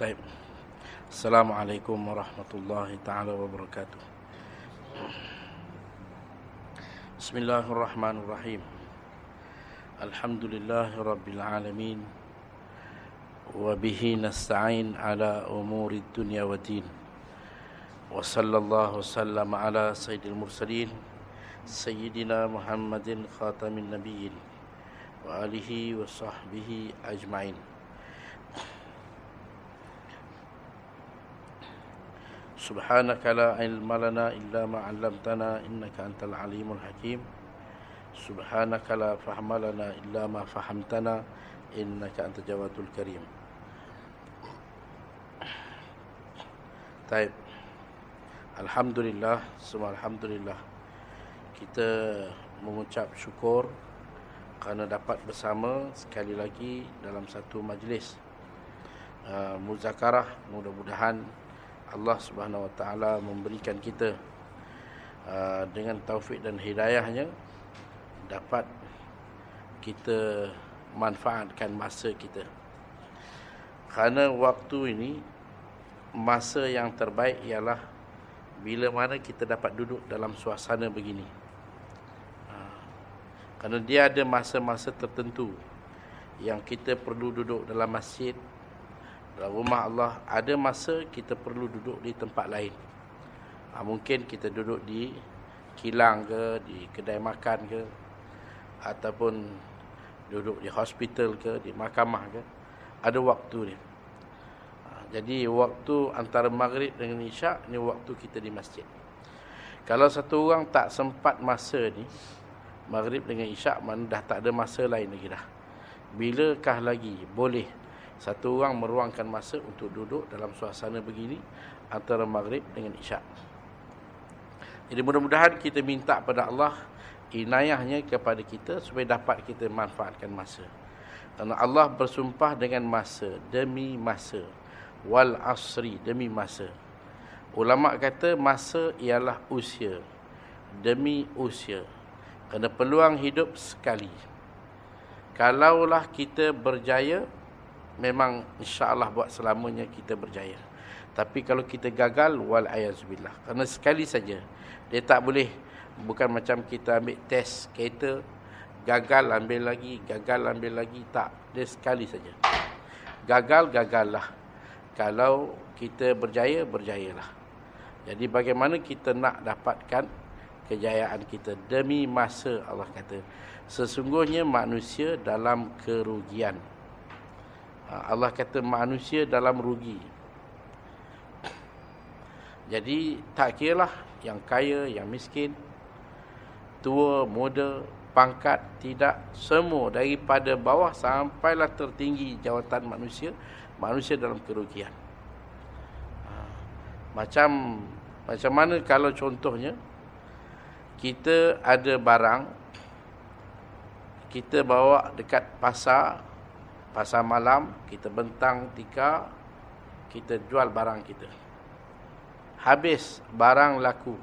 طيب السلام عليكم ورحمة الله تعالى وبركاته بسم الله الرحمن الرحيم الحمد لله رب العالمين وبه نستعين على أمور الدنيا والدين وصلى الله وسلم على سيد المرسلين سيدنا محمد خاتم النبيين وآله وصحبه أجمعين سبحانك لا علم لنا إلا ما علمتنا إنك أنت العليم الحكيم سبحانك لا فهم لنا إلا ما فهمتنا إنك أنت جواد الكريم طيب Alhamdulillah, semua Alhamdulillah Kita mengucap syukur Kerana dapat bersama sekali lagi dalam satu majlis uh, Muzakarah mudah-mudahan Allah Subhanahu Wa Taala memberikan kita uh, dengan taufik dan hidayahnya dapat kita manfaatkan masa kita. Kerana waktu ini masa yang terbaik ialah bila mana kita dapat duduk dalam suasana begini. Uh, kerana dia ada masa-masa tertentu yang kita perlu duduk dalam masjid dalam rumah Allah ada masa kita perlu duduk di tempat lain. Ha, mungkin kita duduk di kilang ke, di kedai makan ke, ataupun duduk di hospital ke, di mahkamah ke. Ada waktu ni. Ha, jadi waktu antara maghrib dengan isyak ni waktu kita di masjid. Kalau satu orang tak sempat masa ni, maghrib dengan isyak mana dah tak ada masa lain lagi dah. Bilakah lagi boleh satu orang meruangkan masa untuk duduk dalam suasana begini antara maghrib dengan isyak. Jadi mudah-mudahan kita minta pada Allah inayahnya kepada kita supaya dapat kita manfaatkan masa. Karena Allah bersumpah dengan masa demi masa wal asri demi masa. Ulama kata masa ialah usia demi usia. Kerana peluang hidup sekali. Kalaulah kita berjaya memang insya-Allah buat selamanya kita berjaya. Tapi kalau kita gagal wal ayazubillah. Kerana sekali saja dia tak boleh bukan macam kita ambil test kereta gagal ambil lagi, gagal ambil lagi tak. Dia sekali saja. Gagal gagallah. Kalau kita berjaya berjayalah. Jadi bagaimana kita nak dapatkan kejayaan kita demi masa Allah kata sesungguhnya manusia dalam kerugian Allah kata manusia dalam rugi. Jadi tak kira lah yang kaya, yang miskin, tua, muda, pangkat, tidak. Semua daripada bawah sampailah tertinggi jawatan manusia, manusia dalam kerugian. Ha, macam macam mana kalau contohnya, kita ada barang, kita bawa dekat pasar, pasar malam kita bentang tika kita jual barang kita. Habis barang laku.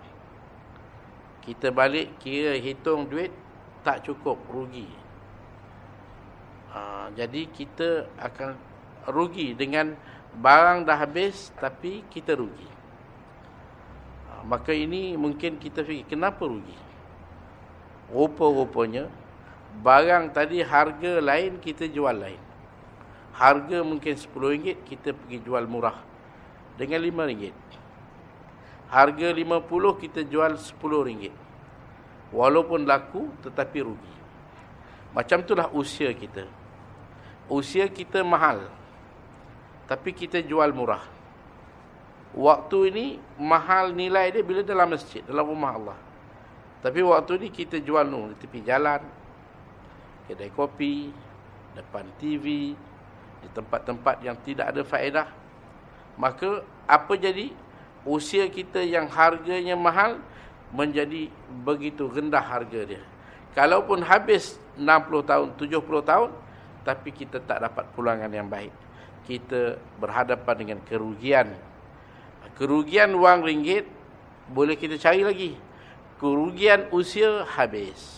Kita balik kira hitung duit tak cukup rugi. Ha, jadi kita akan rugi dengan barang dah habis tapi kita rugi. Ha, maka ini mungkin kita fikir kenapa rugi? Rupa-rupanya barang tadi harga lain kita jual lain harga mungkin RM10 kita pergi jual murah. Dengan RM5 harga RM50 kita jual RM10 walaupun laku tetapi rugi. Macam itulah usia kita. Usia kita mahal tapi kita jual murah. Waktu ini mahal nilai dia bila dalam masjid dalam rumah Allah. Tapi waktu ini kita jual nu di tepi jalan. Kedai kopi depan TV di tempat-tempat yang tidak ada faedah. Maka apa jadi? Usia kita yang harganya mahal menjadi begitu rendah harga dia. Kalaupun habis 60 tahun 70 tahun tapi kita tak dapat pulangan yang baik. Kita berhadapan dengan kerugian. Kerugian wang ringgit boleh kita cari lagi. Kerugian usia habis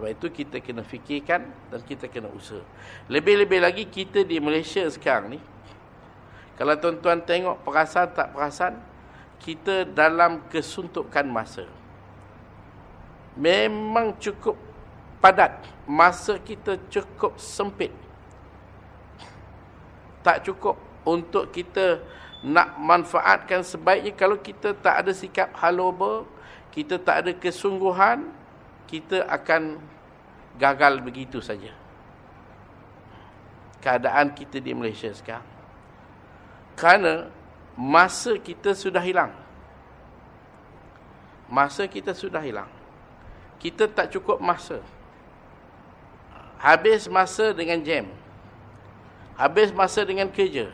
sebab itu kita kena fikirkan dan kita kena usaha. Lebih-lebih lagi kita di Malaysia sekarang ni, Kalau tuan-tuan tengok perasan tak perasan, kita dalam kesuntukan masa. Memang cukup padat. Masa kita cukup sempit. Tak cukup untuk kita nak manfaatkan sebaiknya kalau kita tak ada sikap haloba, kita tak ada kesungguhan, kita akan gagal begitu saja. Keadaan kita di Malaysia sekarang. Kerana masa kita sudah hilang. Masa kita sudah hilang. Kita tak cukup masa. Habis masa dengan jam. Habis masa dengan kerja.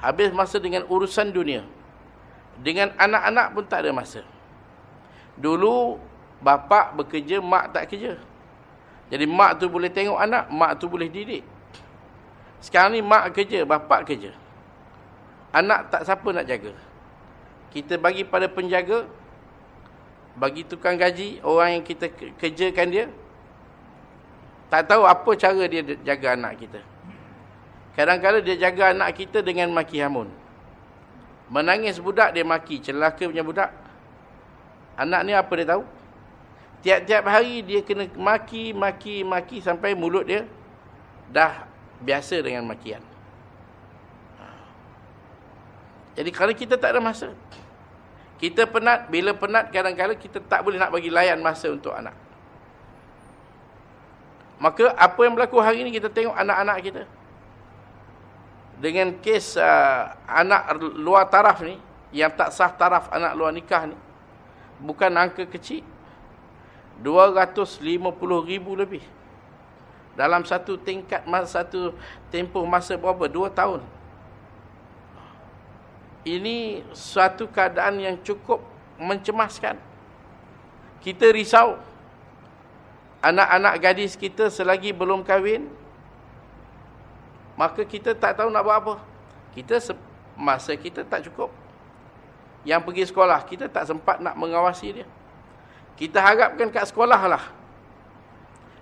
Habis masa dengan urusan dunia. Dengan anak-anak pun tak ada masa. Dulu bapa bekerja, mak tak kerja. Jadi mak tu boleh tengok anak, mak tu boleh didik. Sekarang ni mak kerja, bapa kerja. Anak tak siapa nak jaga. Kita bagi pada penjaga, bagi tukang gaji, orang yang kita kerjakan dia, tak tahu apa cara dia jaga anak kita. Kadang-kadang dia jaga anak kita dengan maki hamun. Menangis budak, dia maki. Celaka punya budak. Anak ni apa dia tahu? Tiap-tiap hari dia kena maki, maki, maki sampai mulut dia dah biasa dengan makian. Jadi kalau kita tak ada masa. Kita penat, bila penat kadang-kadang kita tak boleh nak bagi layan masa untuk anak. Maka apa yang berlaku hari ini kita tengok anak-anak kita. Dengan kes uh, anak luar taraf ni, yang tak sah taraf anak luar nikah ni, bukan angka kecil. 250 ribu lebih. Dalam satu tingkat, satu tempoh masa berapa? Dua tahun. Ini suatu keadaan yang cukup mencemaskan. Kita risau anak-anak gadis kita selagi belum kahwin, maka kita tak tahu nak buat apa. Kita masa kita tak cukup. Yang pergi sekolah, kita tak sempat nak mengawasi dia. Kita harapkan kat sekolah lah.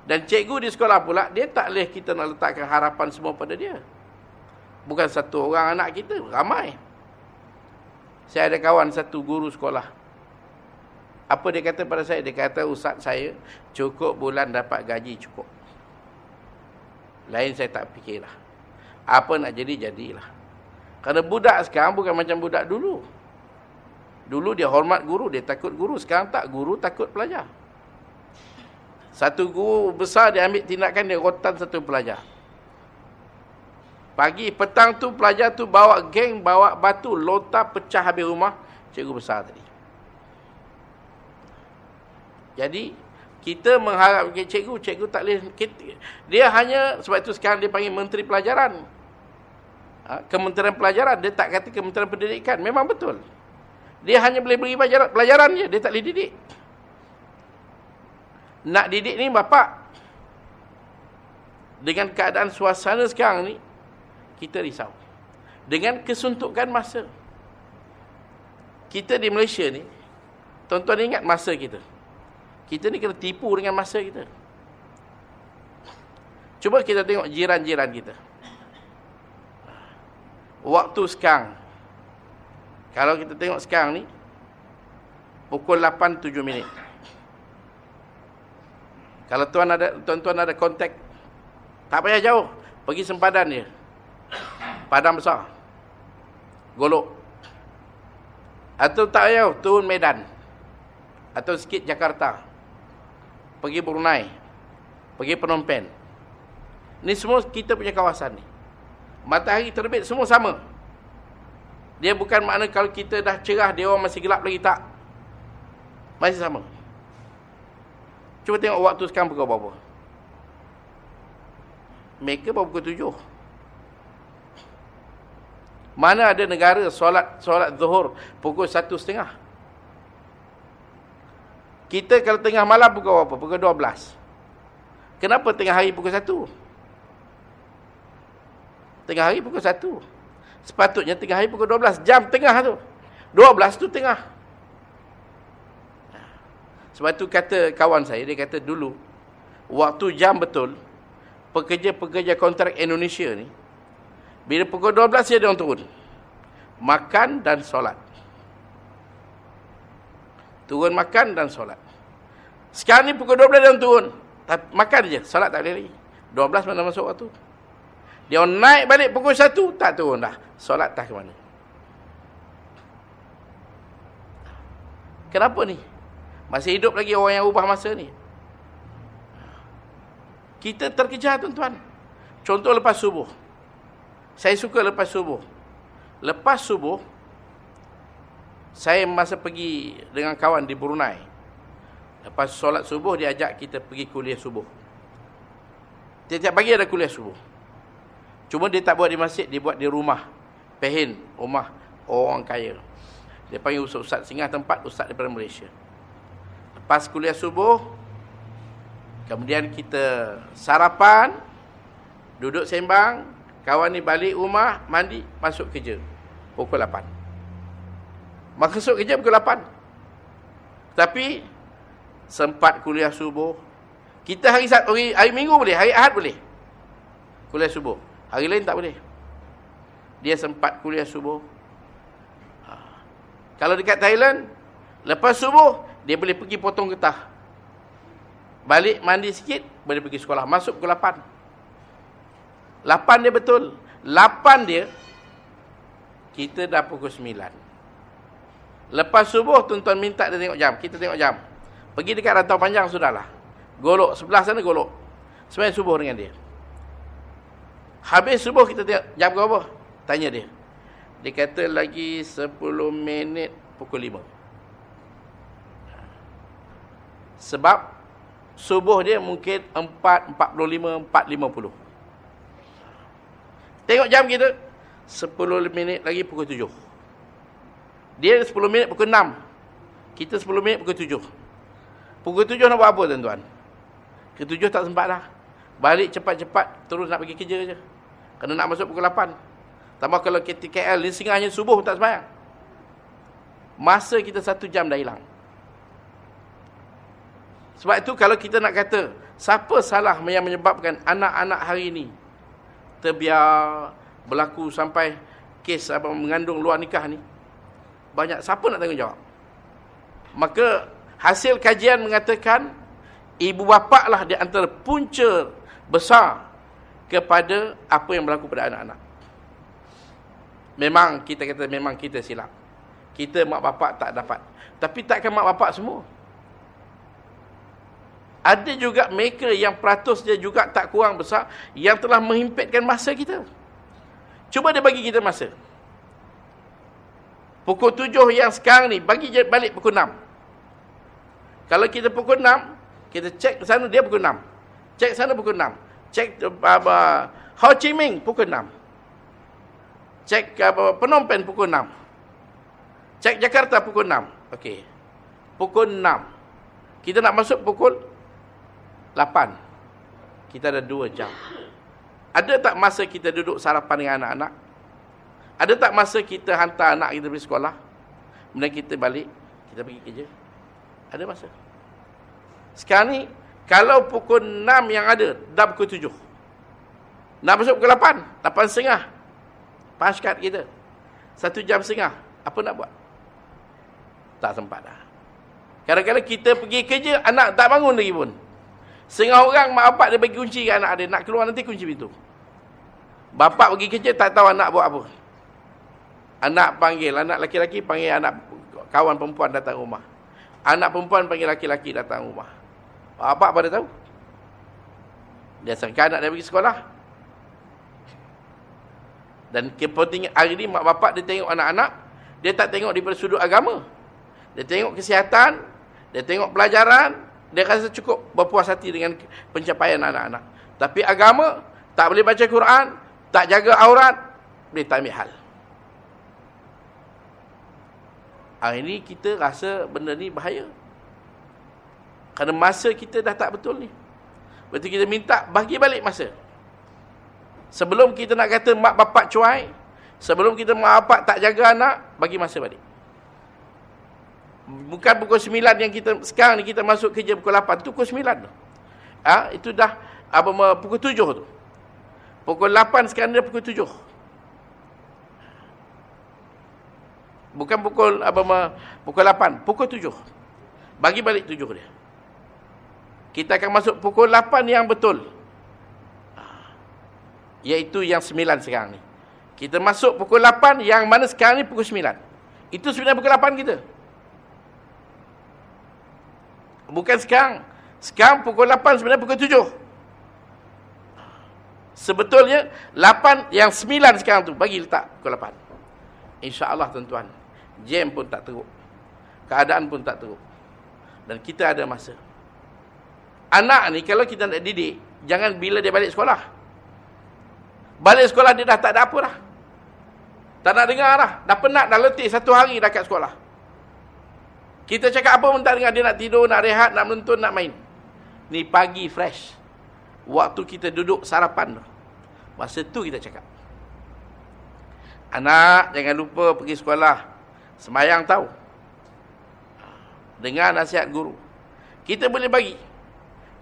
Dan cikgu di sekolah pula, dia tak boleh kita nak letakkan harapan semua pada dia. Bukan satu orang anak kita, ramai. Saya ada kawan satu guru sekolah. Apa dia kata pada saya? Dia kata, Ustaz saya cukup bulan dapat gaji cukup. Lain saya tak fikirlah. Apa nak jadi, jadilah. Kerana budak sekarang bukan macam budak dulu. Dulu dia hormat guru, dia takut guru. Sekarang tak, guru takut pelajar. Satu guru besar dia ambil tindakan, dia rotan satu pelajar. Pagi, petang tu pelajar tu bawa geng, bawa batu, lontar, pecah habis rumah. Cikgu besar tadi. Jadi kita mengharap cikgu, cikgu tak boleh dia hanya sebab itu sekarang dia panggil menteri pelajaran. Ha, Kementerian Pelajaran dia tak kata Kementerian Pendidikan. Memang betul. Dia hanya boleh beri pelajaran, pelajaran je, dia tak boleh didik. Nak didik ni bapak dengan keadaan suasana sekarang ni kita risau. Dengan kesuntukan masa. Kita di Malaysia ni tuan-tuan ingat masa kita. Kita ni kena tipu dengan masa kita. Cuba kita tengok jiran-jiran kita. Waktu sekarang. Kalau kita tengok sekarang ni. Pukul 8, 7 minit. Kalau tuan ada tuan-tuan ada kontak. Tak payah jauh. Pergi sempadan dia. Padang besar. Golok. Atau tak payah turun Medan. Atau sikit Jakarta pergi Brunei, pergi Phnom Penh. Ni semua kita punya kawasan ni. Matahari terbit semua sama. Dia bukan makna kalau kita dah cerah dia orang masih gelap lagi tak. Masih sama. Cuba tengok waktu sekarang pukul berapa. Mereka baru pukul tujuh. Mana ada negara solat solat zuhur pukul satu setengah. Kita kalau tengah malam pukul berapa? Pukul 12. Kenapa tengah hari pukul 1? Tengah hari pukul 1. Sepatutnya tengah hari pukul 12. Jam tengah tu. 12 tu tengah. Sebab tu kata kawan saya, dia kata dulu, waktu jam betul, pekerja-pekerja kontrak Indonesia ni, Bila pukul 12 dia orang turun. Makan dan solat. Turun makan dan solat. Sekarang ni pukul 12 dia orang turun. Makan je. Solat tak boleh lagi. 12 mana masuk waktu. Dia naik balik pukul 1. Tak turun dah. Solat tak ke mana. Kenapa ni? Masih hidup lagi orang yang ubah masa ni. Kita terkejar tuan-tuan. Contoh lepas subuh. Saya suka lepas subuh. Lepas subuh, saya masa pergi dengan kawan di Brunei. Lepas solat subuh, dia ajak kita pergi kuliah subuh. Tiap-tiap pagi ada kuliah subuh. Cuma dia tak buat di masjid, dia buat di rumah. Pehin, rumah orang kaya. Dia panggil ustaz-ustaz singgah tempat, ustaz daripada Malaysia. Lepas kuliah subuh, kemudian kita sarapan, duduk sembang, Kawan ni balik rumah, mandi, masuk kerja. Pukul 8. Masuk kerja pukul 8. Tapi, sempat kuliah subuh. Kita hari, hari, hari minggu boleh, hari ahad boleh. Kuliah subuh. Hari lain tak boleh. Dia sempat kuliah subuh. Ha. Kalau dekat Thailand, lepas subuh, dia boleh pergi potong getah. Balik mandi sikit, boleh pergi sekolah. Masuk pukul 8. Lapan dia betul. Lapan dia, kita dah pukul sembilan. Lepas subuh, tuan-tuan minta dia tengok jam. Kita tengok jam. Pergi dekat rantau panjang, sudahlah. Golok. Sebelah sana, golok. Sebenarnya subuh dengan dia. Habis subuh, kita tengok jam berapa? Tanya dia. Dia kata lagi sepuluh minit pukul lima. Sebab subuh dia mungkin empat, empat puluh lima, empat lima puluh. Tengok jam kita. 10 minit lagi pukul 7. Dia 10 minit pukul 6. Kita 10 minit pukul 7. Pukul 7 nak buat apa tuan-tuan? Ke 7 tak sempat dah. Balik cepat-cepat terus nak pergi kerja je. Kena nak masuk pukul 8. Tambah kalau KTKL ni singahnya subuh tak sembahyang. Masa kita satu jam dah hilang. Sebab itu kalau kita nak kata siapa salah yang menyebabkan anak-anak hari ini terbiar berlaku sampai kes apa mengandung luar nikah ni banyak siapa nak tanggung jawab maka hasil kajian mengatakan ibu bapa lah di antara punca besar kepada apa yang berlaku pada anak-anak memang kita kata memang kita silap kita mak bapak tak dapat tapi takkan mak bapak semua ada juga mereka yang peratus dia juga tak kurang besar yang telah menghimpitkan masa kita. Cuba dia bagi kita masa. Pukul tujuh yang sekarang ni, bagi balik pukul enam. Kalau kita pukul enam, kita cek sana dia pukul enam. Cek sana pukul enam. Cek uh, Ho Chi Minh pukul enam. Cek uh, Phnom Penh pukul enam. Cek Jakarta pukul enam. Okey. Pukul enam. Kita nak masuk pukul 8. Kita ada 2 jam. Ada tak masa kita duduk sarapan dengan anak-anak? Ada tak masa kita hantar anak kita pergi sekolah? Kemudian kita balik, kita pergi kerja. Ada masa. Sekarang ni, kalau pukul 6 yang ada, dah pukul 7. Nak masuk pukul 8, 8 setengah. Paskat kita. Satu jam setengah. Apa nak buat? Tak sempat dah. Kadang-kadang kita pergi kerja, anak tak bangun lagi pun. Setengah orang mak bapak dia bagi kunci ke anak dia. Nak keluar nanti kunci pintu. Bapak pergi kerja tak tahu anak buat apa. Anak panggil. Anak laki-laki panggil anak kawan perempuan datang rumah. Anak perempuan panggil laki-laki datang rumah. Bapak apa dia tahu? Dia sangka anak dia pergi sekolah. Dan kepentingan hari ini mak bapak dia tengok anak-anak. Dia tak tengok daripada sudut agama. Dia tengok kesihatan. Dia tengok pelajaran dia rasa cukup berpuas hati dengan pencapaian anak-anak. Tapi agama, tak boleh baca Quran, tak jaga aurat, boleh tak ambil hal. Hari ini kita rasa benda ni bahaya. Kerana masa kita dah tak betul ni. Berarti kita minta bagi balik masa. Sebelum kita nak kata mak bapak cuai. Sebelum kita mak bapak tak jaga anak. Bagi masa balik. Bukan pukul 9 yang kita sekarang ni kita masuk kerja pukul 8. Itu pukul 9 tu. Ha? Itu dah apa, pukul 7 tu. Pukul 8 sekarang dah pukul 7. Bukan pukul apa, pukul 8. Pukul 7. Bagi balik 7 dia. Kita akan masuk pukul 8 yang betul. Iaitu yang 9 sekarang ni. Kita masuk pukul 8 yang mana sekarang ni pukul 9. Itu sebenarnya pukul 8 kita. Bukan sekarang. Sekarang pukul 8 sebenarnya pukul 7. Sebetulnya 8 yang 9 sekarang tu bagi letak pukul 8. InsyaAllah tuan-tuan. Jam pun tak teruk. Keadaan pun tak teruk. Dan kita ada masa. Anak ni kalau kita nak didik, jangan bila dia balik sekolah. Balik sekolah dia dah tak ada apa dah. Tak nak dengar dah. Dah penat, dah letih satu hari dah kat sekolah. Kita cakap apa pun tak dengar. Dia nak tidur, nak rehat, nak menonton, nak main. Ni pagi fresh. Waktu kita duduk sarapan tu. Masa tu kita cakap. Anak, jangan lupa pergi sekolah. Semayang tahu. Dengar nasihat guru. Kita boleh bagi.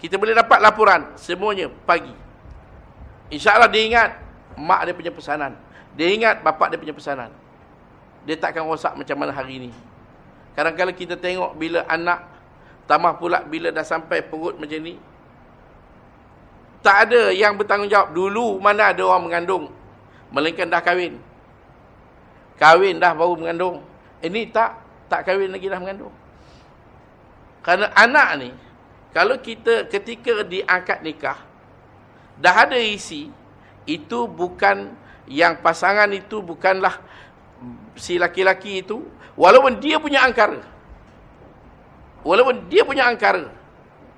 Kita boleh dapat laporan. Semuanya pagi. InsyaAllah dia ingat mak dia punya pesanan. Dia ingat bapak dia punya pesanan. Dia takkan rosak macam mana hari ini. Kadang-kadang kita tengok bila anak tambah pula bila dah sampai perut macam ni. Tak ada yang bertanggungjawab. Dulu mana ada orang mengandung. Melainkan dah kahwin. Kahwin dah baru mengandung. Ini tak. Tak kahwin lagi dah mengandung. Kerana anak ni. Kalau kita ketika diangkat nikah. Dah ada isi. Itu bukan. Yang pasangan itu bukanlah. Si laki-laki itu. Walaupun dia punya angkara. Walaupun dia punya angkara.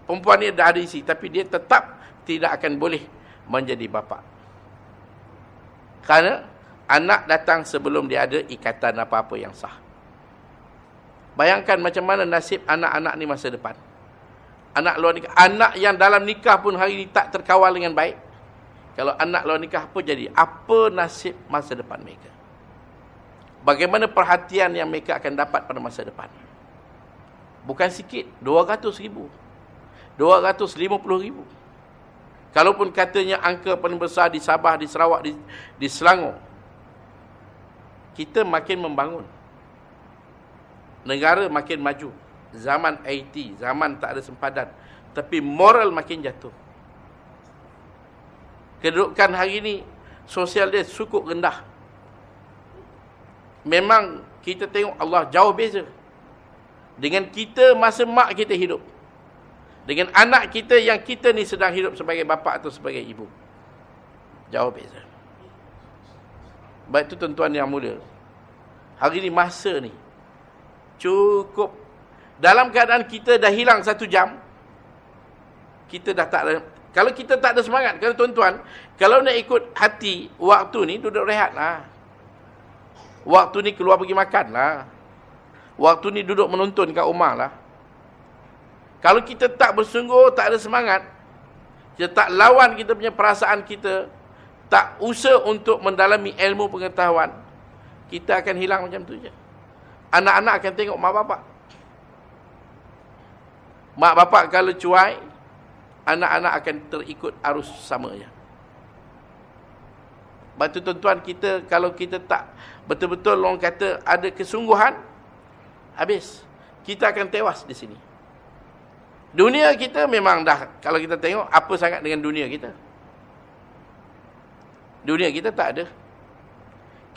Perempuan ni dah ada isi. Tapi dia tetap tidak akan boleh menjadi bapa. Kerana anak datang sebelum dia ada ikatan apa-apa yang sah. Bayangkan macam mana nasib anak-anak ni masa depan. Anak luar nikah, anak yang dalam nikah pun hari ini tak terkawal dengan baik. Kalau anak luar nikah apa jadi? Apa nasib masa depan mereka? Bagaimana perhatian yang mereka akan dapat pada masa depan? Bukan sikit, 200 ribu. 250 ribu. Kalaupun katanya angka paling besar di Sabah, di Sarawak, di, di Selangor. Kita makin membangun. Negara makin maju. Zaman IT, zaman tak ada sempadan. Tapi moral makin jatuh. Kedudukan hari ini, sosial dia cukup rendah. Memang kita tengok Allah jauh beza. Dengan kita masa mak kita hidup dengan anak kita yang kita ni sedang hidup sebagai bapa atau sebagai ibu. Jauh beza. Baik itu tuan-tuan yang mulia. Hari ni masa ni cukup dalam keadaan kita dah hilang satu jam kita dah tak ada kalau kita tak ada semangat kalau tuan-tuan kalau nak ikut hati waktu ni duduk rehatlah waktu ni keluar pergi makanlah waktu ni duduk menonton kat rumah lah kalau kita tak bersungguh, tak ada semangat, kita tak lawan kita punya perasaan kita, tak usaha untuk mendalami ilmu pengetahuan, kita akan hilang macam tu je. Anak-anak akan tengok mak bapak. Mak bapak kalau cuai, anak-anak akan terikut arus sama je. Batu tuan-tuan kita, kalau kita tak betul-betul orang kata ada kesungguhan, habis. Kita akan tewas di sini. Dunia kita memang dah, kalau kita tengok, apa sangat dengan dunia kita? Dunia kita tak ada.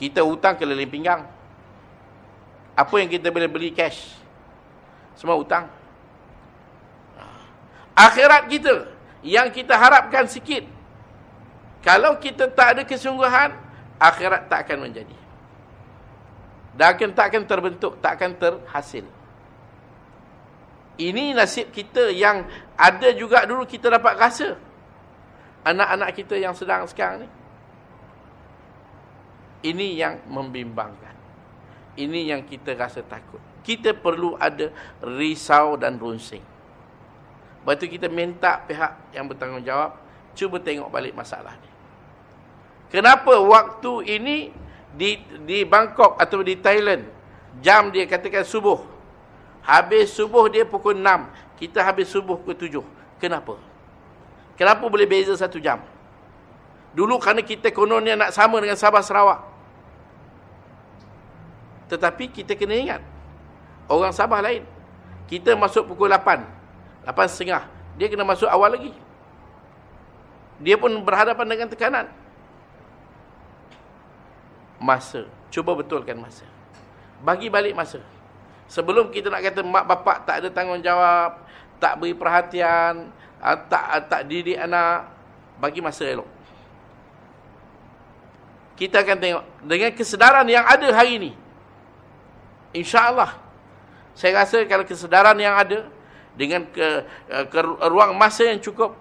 Kita hutang keliling pinggang. Apa yang kita boleh beli cash? Semua hutang. Akhirat kita, yang kita harapkan sikit. Kalau kita tak ada kesungguhan, akhirat tak akan menjadi. Dan tak akan terbentuk, tak akan terhasil. Ini nasib kita yang ada juga dulu kita dapat rasa. Anak-anak kita yang sedang sekarang ni. Ini yang membimbangkan. Ini yang kita rasa takut. Kita perlu ada risau dan runsing. Lepas tu kita minta pihak yang bertanggungjawab. Cuba tengok balik masalah ni. Kenapa waktu ini di di Bangkok atau di Thailand. Jam dia katakan subuh. Habis subuh dia pukul 6. Kita habis subuh pukul 7. Kenapa? Kenapa boleh beza satu jam? Dulu kerana kita kononnya nak sama dengan Sabah Sarawak. Tetapi kita kena ingat. Orang Sabah lain. Kita masuk pukul 8. 8.30. Dia kena masuk awal lagi. Dia pun berhadapan dengan tekanan. Masa. Cuba betulkan masa. Bagi balik masa. Sebelum kita nak kata mak bapak tak ada tanggungjawab, tak beri perhatian, ah, tak tak didik anak, bagi masa elok. Kita akan tengok dengan kesedaran yang ada hari ini. Insya-Allah. Saya rasa kalau kesedaran yang ada dengan ke, eh, ke ruang masa yang cukup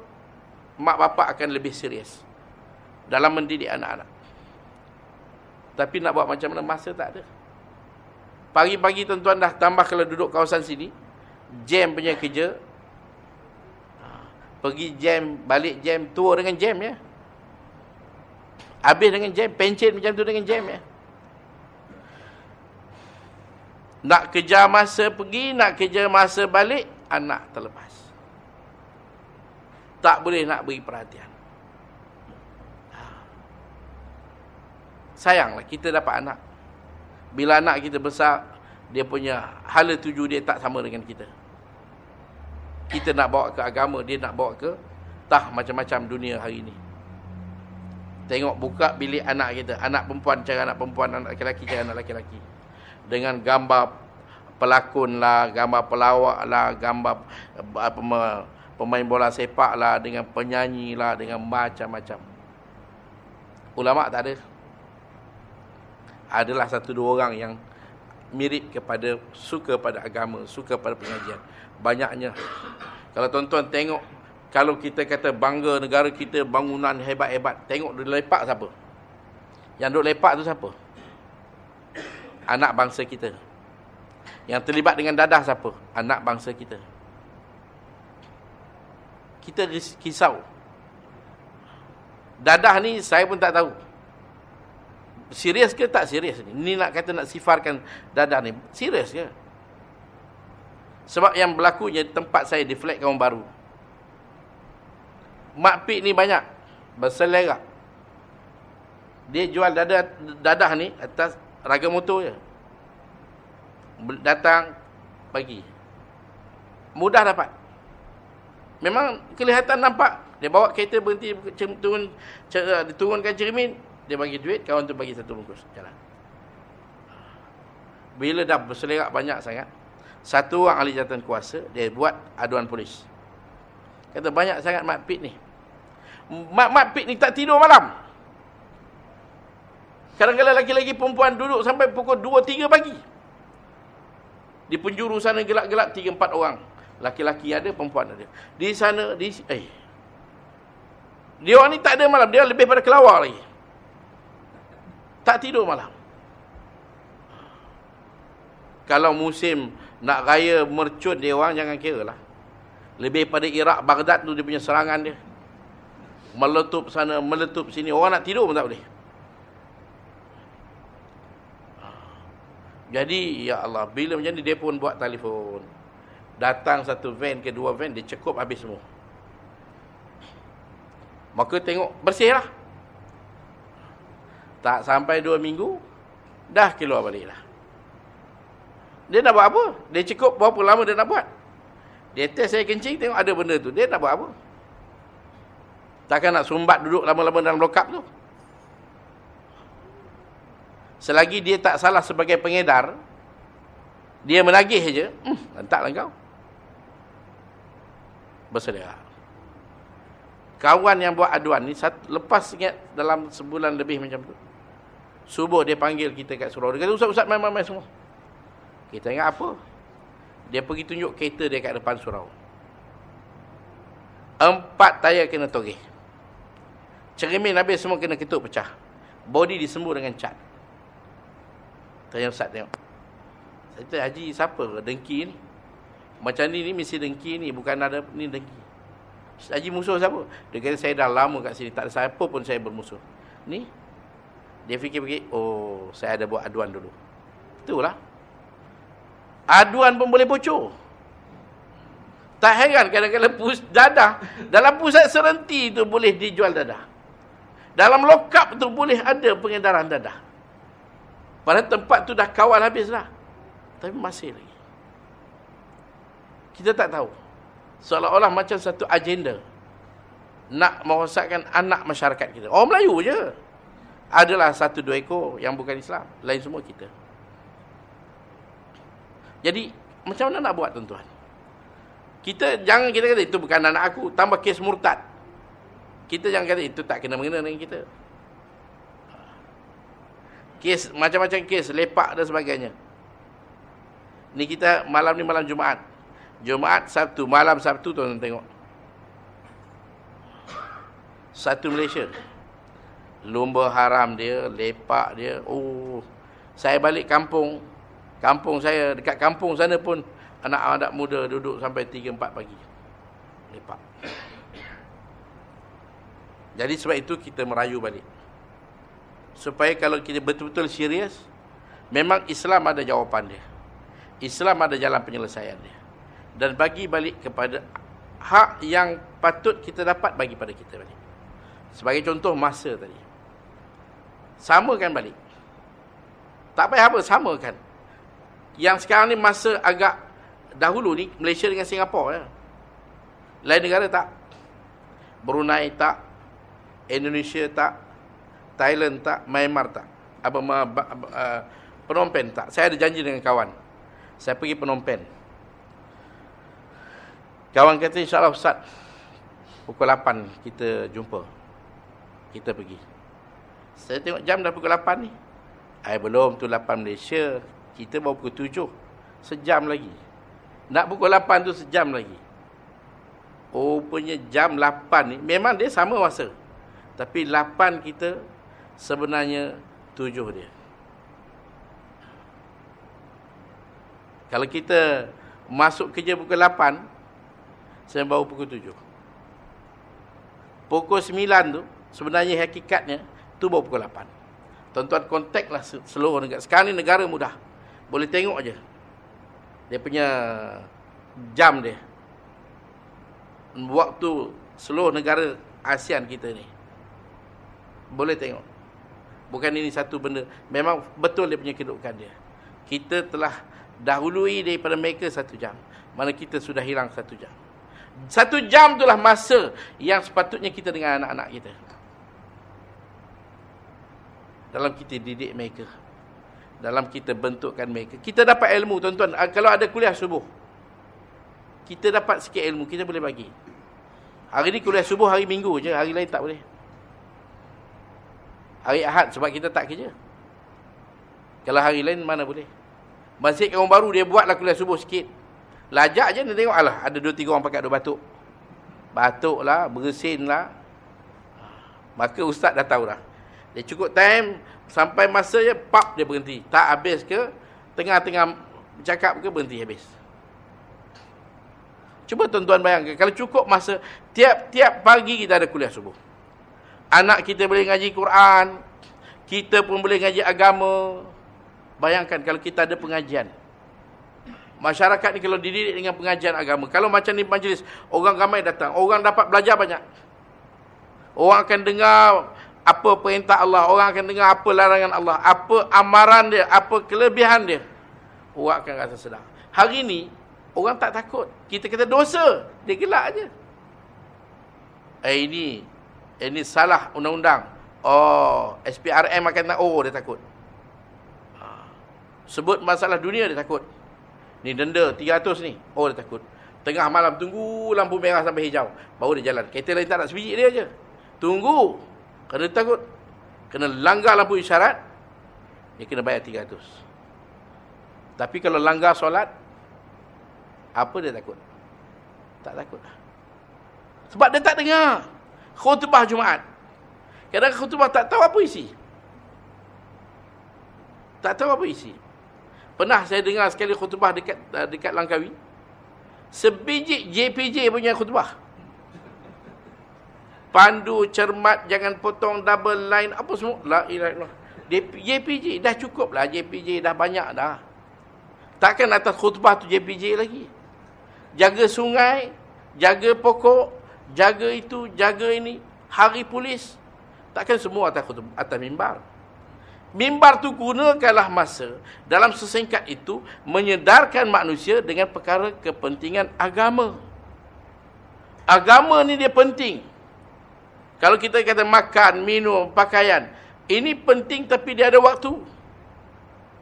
mak bapak akan lebih serius dalam mendidik anak-anak. Tapi nak buat macam mana masa tak ada. Pagi-pagi tuan-tuan dah tambah kalau duduk kawasan sini. Jam punya kerja. Ha, pergi jam, balik jam, tua dengan jam ya. Habis dengan jam, pencet macam tu dengan jam ya. Nak kejar masa pergi, nak kejar masa balik, anak terlepas. Tak boleh nak beri perhatian. Ha. Sayanglah kita dapat anak. Bila anak kita besar, dia punya hala tuju dia tak sama dengan kita. Kita nak bawa ke agama, dia nak bawa ke tah macam-macam dunia hari ini. Tengok buka bilik anak kita. Anak perempuan cara anak perempuan, anak lelaki cara anak lelaki. Dengan gambar pelakon lah, gambar pelawak lah, gambar pemain bola sepak lah, dengan penyanyi lah, dengan macam-macam. Ulama tak ada adalah satu dua orang yang mirip kepada suka pada agama, suka pada pengajian. Banyaknya. Kalau tuan-tuan tengok kalau kita kata bangga negara kita bangunan hebat-hebat, tengok duduk lepak siapa? Yang duduk lepak tu siapa? Anak bangsa kita. Yang terlibat dengan dadah siapa? Anak bangsa kita. Kita kisau. Dadah ni saya pun tak tahu. Serius ke tak serius ni? Ni nak kata nak sifarkan dadah ni. Serius ke? Sebab yang berlakunya tempat saya di flat kaum baru. Mak Pik ni banyak. Berselerak. Dia jual dadah, dadah ni atas raga motor je. Datang pagi. Mudah dapat. Memang kelihatan nampak. Dia bawa kereta berhenti turun, turunkan cermin. Dia bagi duit, kawan tu bagi satu bungkus. Jalan. Bila dah berselerak banyak sangat, satu orang ahli jawatan kuasa, dia buat aduan polis. Kata banyak sangat mak pit ni. Mak mak pit ni tak tidur malam. Kadang-kadang lagi-lagi perempuan duduk sampai pukul 2 3 pagi. Di penjuru sana gelap-gelap 3 4 orang. Laki-laki ada, perempuan ada. Di sana di eh. Dia orang ni tak ada malam, dia lebih pada kelawar lagi. Tak tidur malam. Kalau musim nak raya mercut dia orang, jangan kira lah. Lebih pada Iraq, Baghdad tu dia punya serangan dia. Meletup sana, meletup sini. Orang nak tidur pun tak boleh. Jadi, ya Allah, bila macam ni dia pun buat telefon. Datang satu van ke dua van, dia cekup habis semua. Maka tengok, bersih lah. Tak sampai dua minggu, dah keluar balik lah. Dia nak buat apa? Dia cukup berapa lama dia nak buat? Dia test saya kencing, tengok ada benda tu. Dia nak buat apa? Takkan nak sumbat duduk lama-lama dalam lokap tu? Selagi dia tak salah sebagai pengedar, dia menagih saja, hmm, lantaklah kau. Bersedera. Kawan yang buat aduan ni, lepas ingat dalam sebulan lebih macam tu. Subuh dia panggil kita kat surau. Dia kata, Ustaz-Ustaz main-main semua. Kita ingat apa? Dia pergi tunjuk kereta dia kat depan surau. Empat tayar kena togeh. Cermin habis semua kena ketuk pecah. Body disembuh dengan cat. Tanya Ustaz tengok. Saya Haji siapa dengki ni? Macam ni ni mesti dengki ni. Bukan ada ni dengki. Haji musuh siapa? Dia kata saya dah lama kat sini. Tak ada siapa pun saya bermusuh. Ni dia fikir-fikir, oh, saya ada buat aduan dulu. Itulah. Aduan pun boleh bocor. Tak heran kadang-kadang pus dadah. Dalam pusat serenti itu boleh dijual dadah. Dalam lokap itu boleh ada pengedaran dadah. Pada tempat tu dah kawal habis dah. Tapi masih lagi. Kita tak tahu. Seolah-olah macam satu agenda. Nak merosakkan anak masyarakat kita. Orang Melayu je. Adalah satu dua ekor yang bukan Islam. Lain semua kita. Jadi, macam mana nak buat tuan-tuan? Kita jangan kita kata itu bukan anak aku. Tambah kes murtad. Kita jangan kata itu tak kena mengena dengan kita. Kes, macam-macam kes, lepak dan sebagainya. Ni kita malam ni malam Jumaat. Jumaat, Sabtu. Malam Sabtu tuan-tuan tengok. Satu Malaysia. Lumba haram dia, lepak dia. Oh, saya balik kampung. Kampung saya, dekat kampung sana pun anak-anak muda duduk sampai 3 4 pagi. Lepak. Jadi sebab itu kita merayu balik. Supaya kalau kita betul-betul serius, memang Islam ada jawapan dia. Islam ada jalan penyelesaian dia. Dan bagi balik kepada hak yang patut kita dapat bagi pada kita balik. Sebagai contoh masa tadi. Samakan balik. Tak payah apa, samakan. Yang sekarang ni masa agak dahulu ni Malaysia dengan Singapura ya. Lain negara tak. Brunei tak. Indonesia tak. Thailand tak. Myanmar tak. Apa uh, Phnom Penh tak. Saya ada janji dengan kawan. Saya pergi Phnom Penh. Kawan kata insyaAllah Ustaz. Pukul 8 kita jumpa. Kita pergi. Saya tengok jam dah pukul 8 ni. Ay, belum tu 8 Malaysia. Kita baru pukul 7. Sejam lagi. Nak pukul 8 tu sejam lagi. Oh, punya jam 8 ni. Memang dia sama masa. Tapi 8 kita sebenarnya 7 dia. Kalau kita masuk kerja pukul 8, saya baru pukul 7. Pukul 9 tu, sebenarnya hakikatnya, tu baru pukul 8. Tuan-tuan kontaklah seluruh negara. Sekarang ni negara mudah. Boleh tengok aja dia punya jam dia. Waktu seluruh negara ASEAN kita ni. Boleh tengok. Bukan ini satu benda. Memang betul dia punya kedudukan dia. Kita telah dahului daripada mereka satu jam. Mana kita sudah hilang satu jam. Satu jam itulah masa yang sepatutnya kita dengan anak-anak kita. Dalam kita didik mereka dalam kita bentukkan mereka. Kita dapat ilmu tuan-tuan. Ah, kalau ada kuliah subuh. Kita dapat sikit ilmu. Kita boleh bagi. Hari ni kuliah subuh hari minggu je. Hari lain tak boleh. Hari ahad sebab kita tak kerja. Kalau hari lain mana boleh. Masjid orang baru dia buatlah kuliah subuh sikit. Lajak je dia tengok. Alah ada dua tiga orang pakai dua batuk. Batuk lah. Bersin lah. Maka ustaz dah tahu dah. Dia cukup time. Sampai masa je, pap dia berhenti. Tak habis ke, tengah-tengah bercakap ke, berhenti habis. Cuba tuan-tuan bayangkan, kalau cukup masa, tiap-tiap pagi kita ada kuliah subuh. Anak kita boleh ngaji Quran, kita pun boleh ngaji agama. Bayangkan kalau kita ada pengajian. Masyarakat ni kalau dididik dengan pengajian agama. Kalau macam ni majlis, orang ramai datang. Orang dapat belajar banyak. Orang akan dengar apa perintah Allah, orang akan dengar apa larangan Allah, apa amaran dia, apa kelebihan dia. Orang akan rasa sedar. Hari ini orang tak takut. Kita kata dosa, dia gelak aja. Eh ini, ini salah undang-undang. Oh, SPRM akan tak, oh dia takut. Ha. Sebut masalah dunia dia takut. Ni denda 300 ni. Oh dia takut. Tengah malam tunggu lampu merah sampai hijau. Baru dia jalan. Kereta lain tak nak sebiji dia aja. Tunggu. Kerana takut kena langgar lampu isyarat dia kena bayar 300. Tapi kalau langgar solat apa dia takut? Tak takut. Sebab dia tak dengar khutbah Jumaat. Kadang khutbah tak tahu apa isi. Tak tahu apa isi. Pernah saya dengar sekali khutbah dekat dekat Langkawi. Sebiji JPJ punya khutbah pandu cermat jangan potong double line apa semua la ilaha illallah JPJ dah cukup lah JPJ dah banyak dah takkan atas khutbah tu JPJ lagi jaga sungai jaga pokok jaga itu jaga ini hari polis takkan semua atas khutbah, atas mimbar Mimbar tu gunakanlah masa dalam sesingkat itu menyedarkan manusia dengan perkara kepentingan agama. Agama ni dia penting. Kalau kita kata makan, minum, pakaian, ini penting tapi dia ada waktu.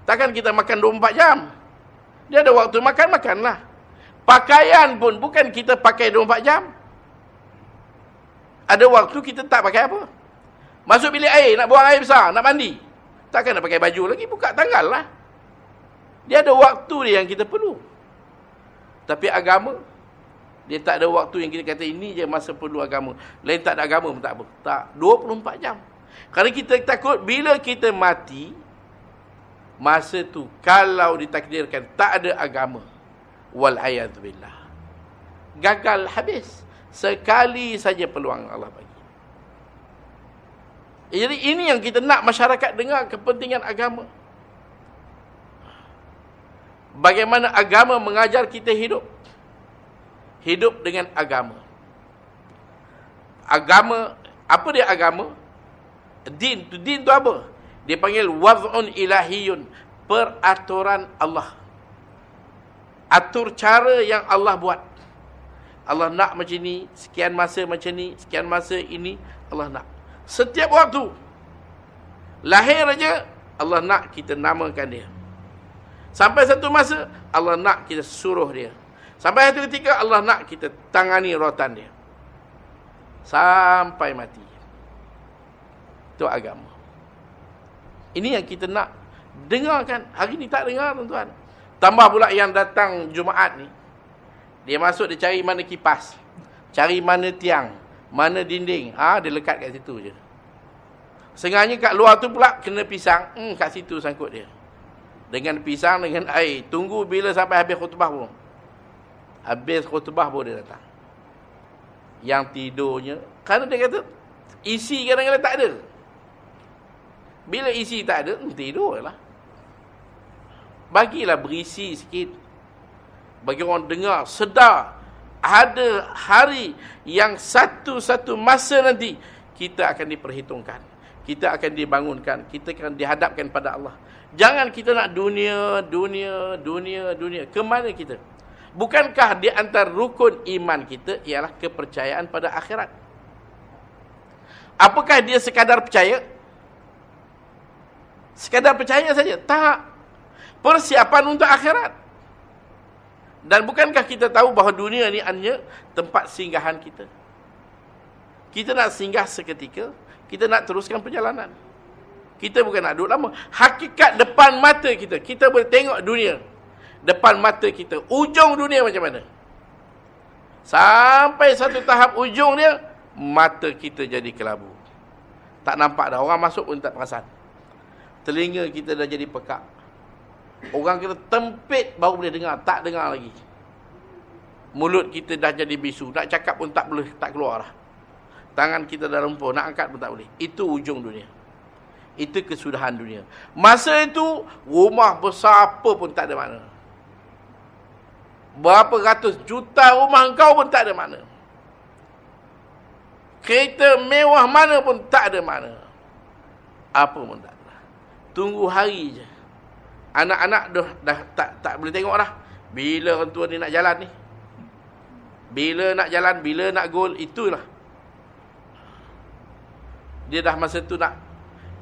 Takkan kita makan 24 jam. Dia ada waktu makan, makanlah. Pakaian pun bukan kita pakai 24 jam. Ada waktu kita tak pakai apa. Masuk bilik air, nak buang air besar, nak mandi. Takkan nak pakai baju lagi, buka tanggal lah. Dia ada waktu dia yang kita perlu. Tapi agama, dia tak ada waktu yang kita kata ini je masa perlu agama. Lain tak ada agama pun tak apa. Tak, 24 jam. Kerana kita takut bila kita mati, masa tu kalau ditakdirkan tak ada agama, wal'ayadzubillah. Gagal habis. Sekali saja peluang Allah bagi. Jadi ini yang kita nak masyarakat dengar kepentingan agama. Bagaimana agama mengajar kita hidup hidup dengan agama. Agama, apa dia agama? Din, din tu apa? Dia panggil wad'un ilahiyun, peraturan Allah. Atur cara yang Allah buat. Allah nak macam ni, sekian masa macam ni, sekian masa ini, Allah nak. Setiap waktu. Lahir aja, Allah nak kita namakan dia. Sampai satu masa, Allah nak kita suruh dia. Sampai satu ketika Allah nak kita tangani rotan dia. Sampai mati. Itu agama. Ini yang kita nak dengarkan. Hari ni tak dengar tuan-tuan. Tambah pula yang datang Jumaat ni. Dia masuk dia cari mana kipas. Cari mana tiang. Mana dinding. Ah ha, Dia lekat kat situ je. Sengaja kat luar tu pula kena pisang. Hmm, kat situ sangkut dia. Dengan pisang, dengan air. Tunggu bila sampai habis khutbah pun. Habis khutbah pun dia datang. Yang tidurnya. Kerana dia kata. Isi kadang-kadang tak ada. Bila isi tak ada. Hmm, tidur lah. Bagilah berisi sikit. Bagi orang dengar. Sedar. Ada hari yang satu-satu masa nanti. Kita akan diperhitungkan. Kita akan dibangunkan. Kita akan dihadapkan pada Allah. Jangan kita nak dunia, dunia, dunia, dunia. Kemana kita? Bukankah di antara rukun iman kita ialah kepercayaan pada akhirat? Apakah dia sekadar percaya? Sekadar percaya saja? Tak. Persiapan untuk akhirat. Dan bukankah kita tahu bahawa dunia ni hanya tempat singgahan kita? Kita nak singgah seketika, kita nak teruskan perjalanan. Kita bukan nak duduk lama. Hakikat depan mata kita, kita boleh tengok dunia depan mata kita. Ujung dunia macam mana? Sampai satu tahap ujung dia, mata kita jadi kelabu. Tak nampak dah. Orang masuk pun tak perasan. Telinga kita dah jadi pekak. Orang kita tempit baru boleh dengar. Tak dengar lagi. Mulut kita dah jadi bisu. Nak cakap pun tak boleh, tak keluar lah. Tangan kita dah rempur. Nak angkat pun tak boleh. Itu ujung dunia. Itu kesudahan dunia. Masa itu, rumah besar apa pun tak ada mana. Berapa ratus juta rumah kau pun tak ada mana. Kereta mewah mana pun tak ada mana. Apa pun tak ada. Tunggu hari je. Anak-anak dah, dah tak tak boleh tengok dah. Bila orang tua ni nak jalan ni. Bila nak jalan, bila nak gol, itulah. Dia dah masa tu nak.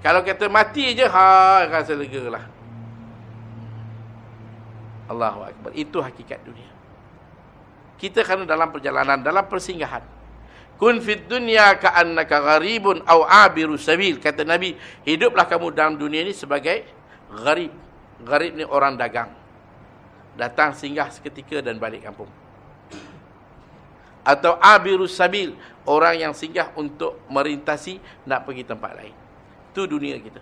Kalau kata mati je, ha, rasa lega lah. Allahu Akbar. Itu hakikat dunia. Kita kena dalam perjalanan, dalam persinggahan. Kun fid dunya ka'annaka gharibun aw abiru sabil. Kata Nabi, hiduplah kamu dalam dunia ini sebagai gharib. Gharib ni orang dagang. Datang singgah seketika dan balik kampung. Atau abiru sabil. Orang yang singgah untuk merintasi nak pergi tempat lain. Itu dunia kita.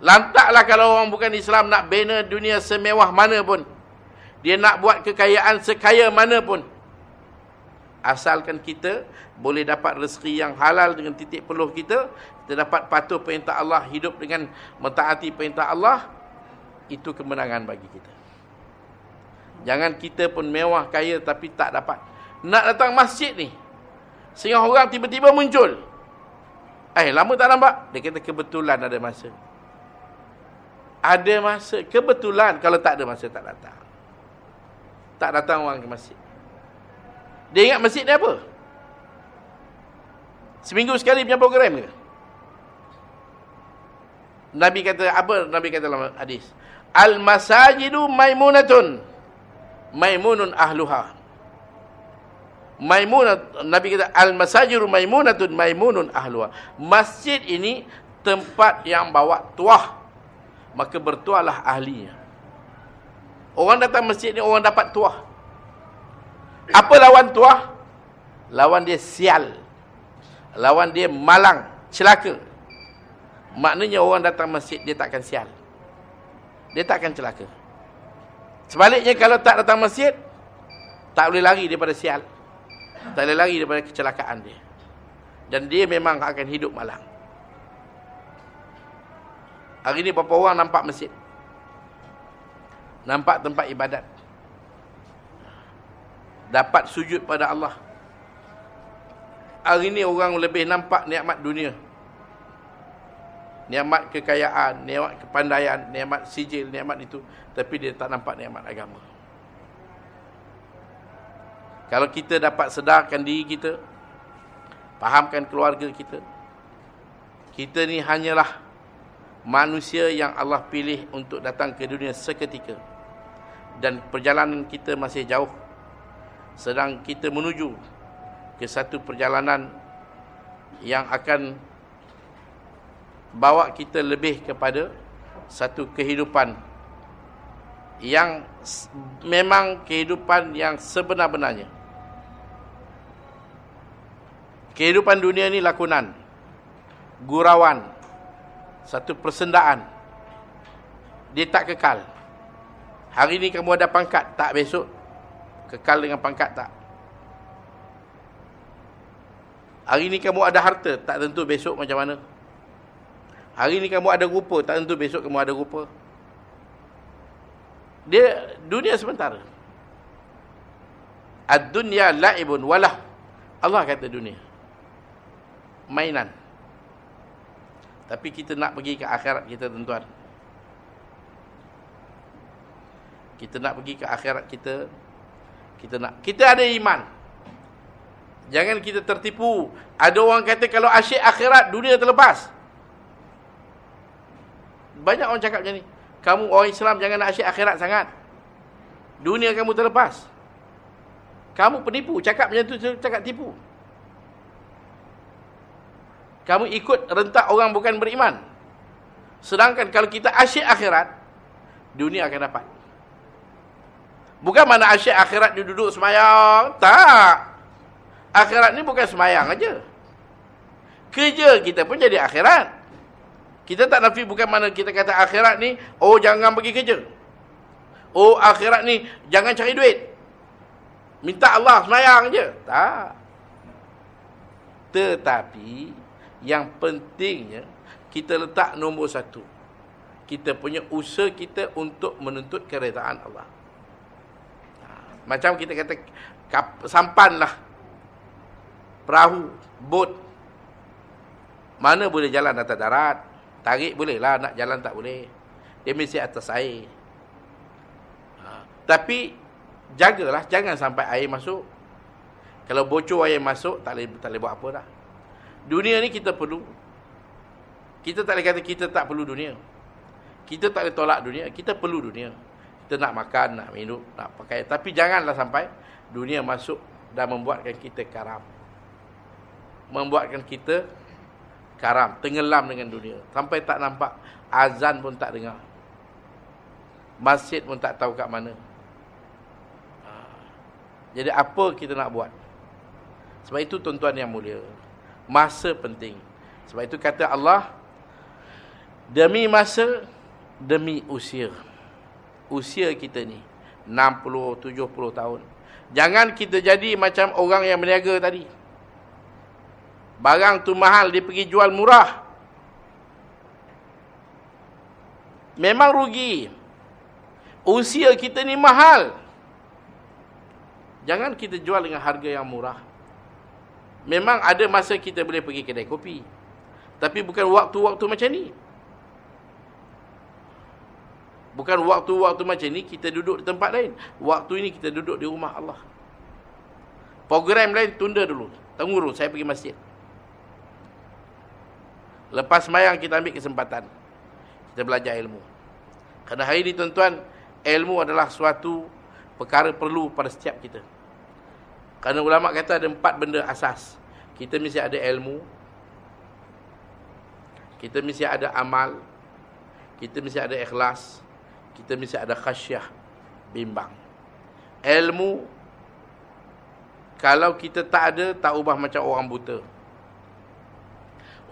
Lantaklah kalau orang bukan Islam nak bina dunia semewah mana pun. Dia nak buat kekayaan sekaya mana pun. Asalkan kita boleh dapat rezeki yang halal dengan titik peluh kita. Kita dapat patuh perintah Allah, hidup dengan mentaati perintah Allah. Itu kemenangan bagi kita. Jangan kita pun mewah kaya tapi tak dapat. Nak datang masjid ni. Sehingga orang tiba-tiba muncul. Eh, lama tak nampak? Dia kata kebetulan ada masa. Ada masa. Kebetulan kalau tak ada masa, tak datang. Tak datang orang ke masjid. Dia ingat masjid ni apa? Seminggu sekali punya program ke? Nabi kata, apa Nabi kata dalam hadis? Al-masajidu maimunatun. Maimunun ahluha. Maimunat Nabi kata al-masajiru maimunatun maimunun ahluha. Masjid ini tempat yang bawa tuah. Maka bertuahlah ahlinya. Orang datang masjid ni orang dapat tuah. Apa lawan tuah? Lawan dia sial. Lawan dia malang, celaka. Maknanya orang datang masjid dia takkan sial. Dia takkan celaka. Sebaliknya kalau tak datang masjid tak boleh lari daripada sial. Tak boleh lari daripada kecelakaan dia. Dan dia memang akan hidup malang. Hari ini berapa orang nampak masjid? Nampak tempat ibadat. Dapat sujud pada Allah. Hari ini orang lebih nampak nikmat dunia. Nikmat kekayaan, nikmat kepandaian, nikmat sijil, nikmat itu. Tapi dia tak nampak nikmat agama. Kalau kita dapat sedarkan diri kita, fahamkan keluarga kita, kita ni hanyalah manusia yang Allah pilih untuk datang ke dunia seketika. Dan perjalanan kita masih jauh. Sedang kita menuju ke satu perjalanan yang akan bawa kita lebih kepada satu kehidupan yang memang kehidupan yang sebenar-benarnya. Kehidupan dunia ini lakonan, gurauan, satu persendaan. Dia tak kekal. Hari ini kamu ada pangkat, tak besok kekal dengan pangkat tak. Hari ini kamu ada harta, tak tentu besok macam mana. Hari ini kamu ada rupa, tak tentu besok kamu ada rupa. Dia dunia sementara. Ad-dunya la'ibun walah. Allah kata dunia. Mainan. Tapi kita nak pergi ke akhirat kita tuan-tuan. Kita nak pergi ke akhirat kita. Kita nak kita ada iman. Jangan kita tertipu. Ada orang kata kalau asyik akhirat dunia terlepas. Banyak orang cakap macam ni. Kamu orang Islam jangan nak asyik akhirat sangat. Dunia kamu terlepas. Kamu penipu. Cakap macam tu, cakap tipu. Kamu ikut rentak orang bukan beriman. Sedangkan kalau kita asyik akhirat, dunia akan dapat. Bukan mana asyik akhirat dia duduk semayang. Tak. Akhirat ni bukan semayang aja. Kerja kita pun jadi akhirat. Kita tak nafi bukan mana kita kata akhirat ni, oh jangan pergi kerja. Oh akhirat ni, jangan cari duit. Minta Allah semayang je. Tak. Tetapi, yang pentingnya, kita letak nombor satu. Kita punya usaha kita untuk menuntut keredaan Allah. Ha, macam kita kata, sampan lah. Perahu, bot. Mana boleh jalan atas darat? Tarik boleh lah, nak jalan tak boleh. Dia mesti atas air. Ha. Tapi, jagalah, jangan sampai air masuk. Kalau bocor air masuk, tak boleh, tak boleh buat apa dah. Dunia ni kita perlu. Kita tak boleh kata kita tak perlu dunia. Kita tak boleh tolak dunia, kita perlu dunia. Kita nak makan, nak minum, nak pakai. Tapi janganlah sampai dunia masuk dan membuatkan kita karam. Membuatkan kita karam, tenggelam dengan dunia. Sampai tak nampak, azan pun tak dengar. Masjid pun tak tahu kat mana. Ha. Jadi apa kita nak buat? Sebab itu tuan-tuan yang mulia. Masa penting. Sebab itu kata Allah, demi masa, demi usia. Usia kita ni, 60, 70 tahun. Jangan kita jadi macam orang yang berniaga tadi. Barang tu mahal, dia pergi jual murah. Memang rugi. Usia kita ni mahal. Jangan kita jual dengan harga yang murah. Memang ada masa kita boleh pergi kedai kopi. Tapi bukan waktu-waktu macam ni. Bukan waktu-waktu macam ni kita duduk di tempat lain. Waktu ini kita duduk di rumah Allah. Program lain tunda dulu. Tunggu dulu saya pergi masjid. Lepas semayang kita ambil kesempatan. Kita belajar ilmu. Kerana hari ini tuan-tuan, ilmu adalah suatu perkara perlu pada setiap kita. Kerana ulama kata ada empat benda asas. Kita mesti ada ilmu. Kita mesti ada amal. Kita mesti ada ikhlas. Kita mesti ada khasyah. Bimbang. Ilmu. Kalau kita tak ada, tak ubah macam orang buta.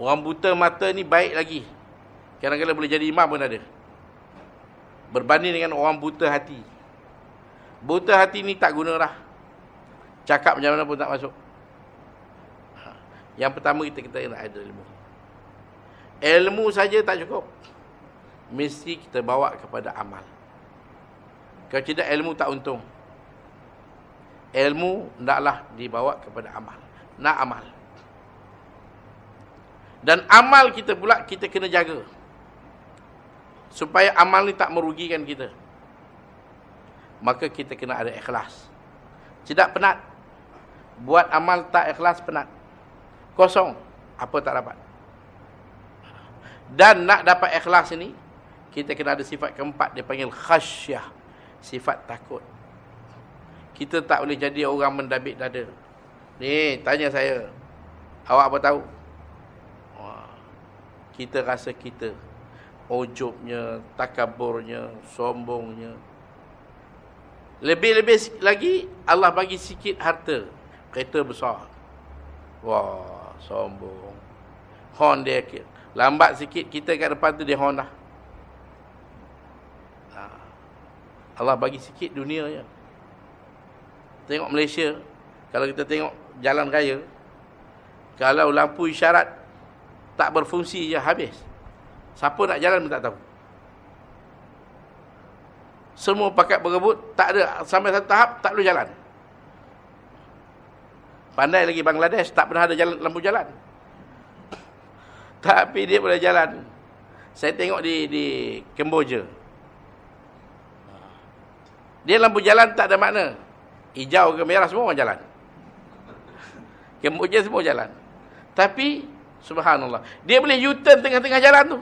Orang buta mata ni baik lagi. Kadang-kadang boleh jadi imam pun ada. Berbanding dengan orang buta hati. Buta hati ni tak guna lah. Cakap macam mana pun tak masuk. Ha. Yang pertama kita kita nak ada ilmu. Ilmu saja tak cukup. Mesti kita bawa kepada amal. Kalau tidak ilmu tak untung. Ilmu naklah dibawa kepada amal. Nak amal. Dan amal kita pula kita kena jaga. Supaya amal ni tak merugikan kita. Maka kita kena ada ikhlas. Tidak penat. Buat amal tak ikhlas penat. Kosong. Apa tak dapat. Dan nak dapat ikhlas ini. Kita kena ada sifat keempat. Dia panggil khasyah. Sifat takut. Kita tak boleh jadi orang mendabik dada. Ni tanya saya. Awak apa tahu? Kita rasa kita ujubnya, takaburnya, sombongnya. Lebih-lebih lagi Allah bagi sikit harta, kereta besar. Wah, sombong. Hon dia lambat sikit kita kat depan tu dia hon dah. Ha. Allah bagi sikit dunia je. Tengok Malaysia, kalau kita tengok jalan raya, kalau lampu isyarat tak berfungsi je habis. Siapa nak jalan pun tak tahu. Semua pakat berebut, tak ada sampai satu tahap tak boleh jalan. Pandai lagi Bangladesh tak pernah ada jalan lampu jalan. Tapi dia boleh jalan. Saya tengok di di Kemboja. Dia lampu jalan tak ada makna. Hijau ke merah semua orang jalan. Kemboja semua jalan. Tapi Subhanallah. Dia boleh U-turn tengah-tengah jalan tu.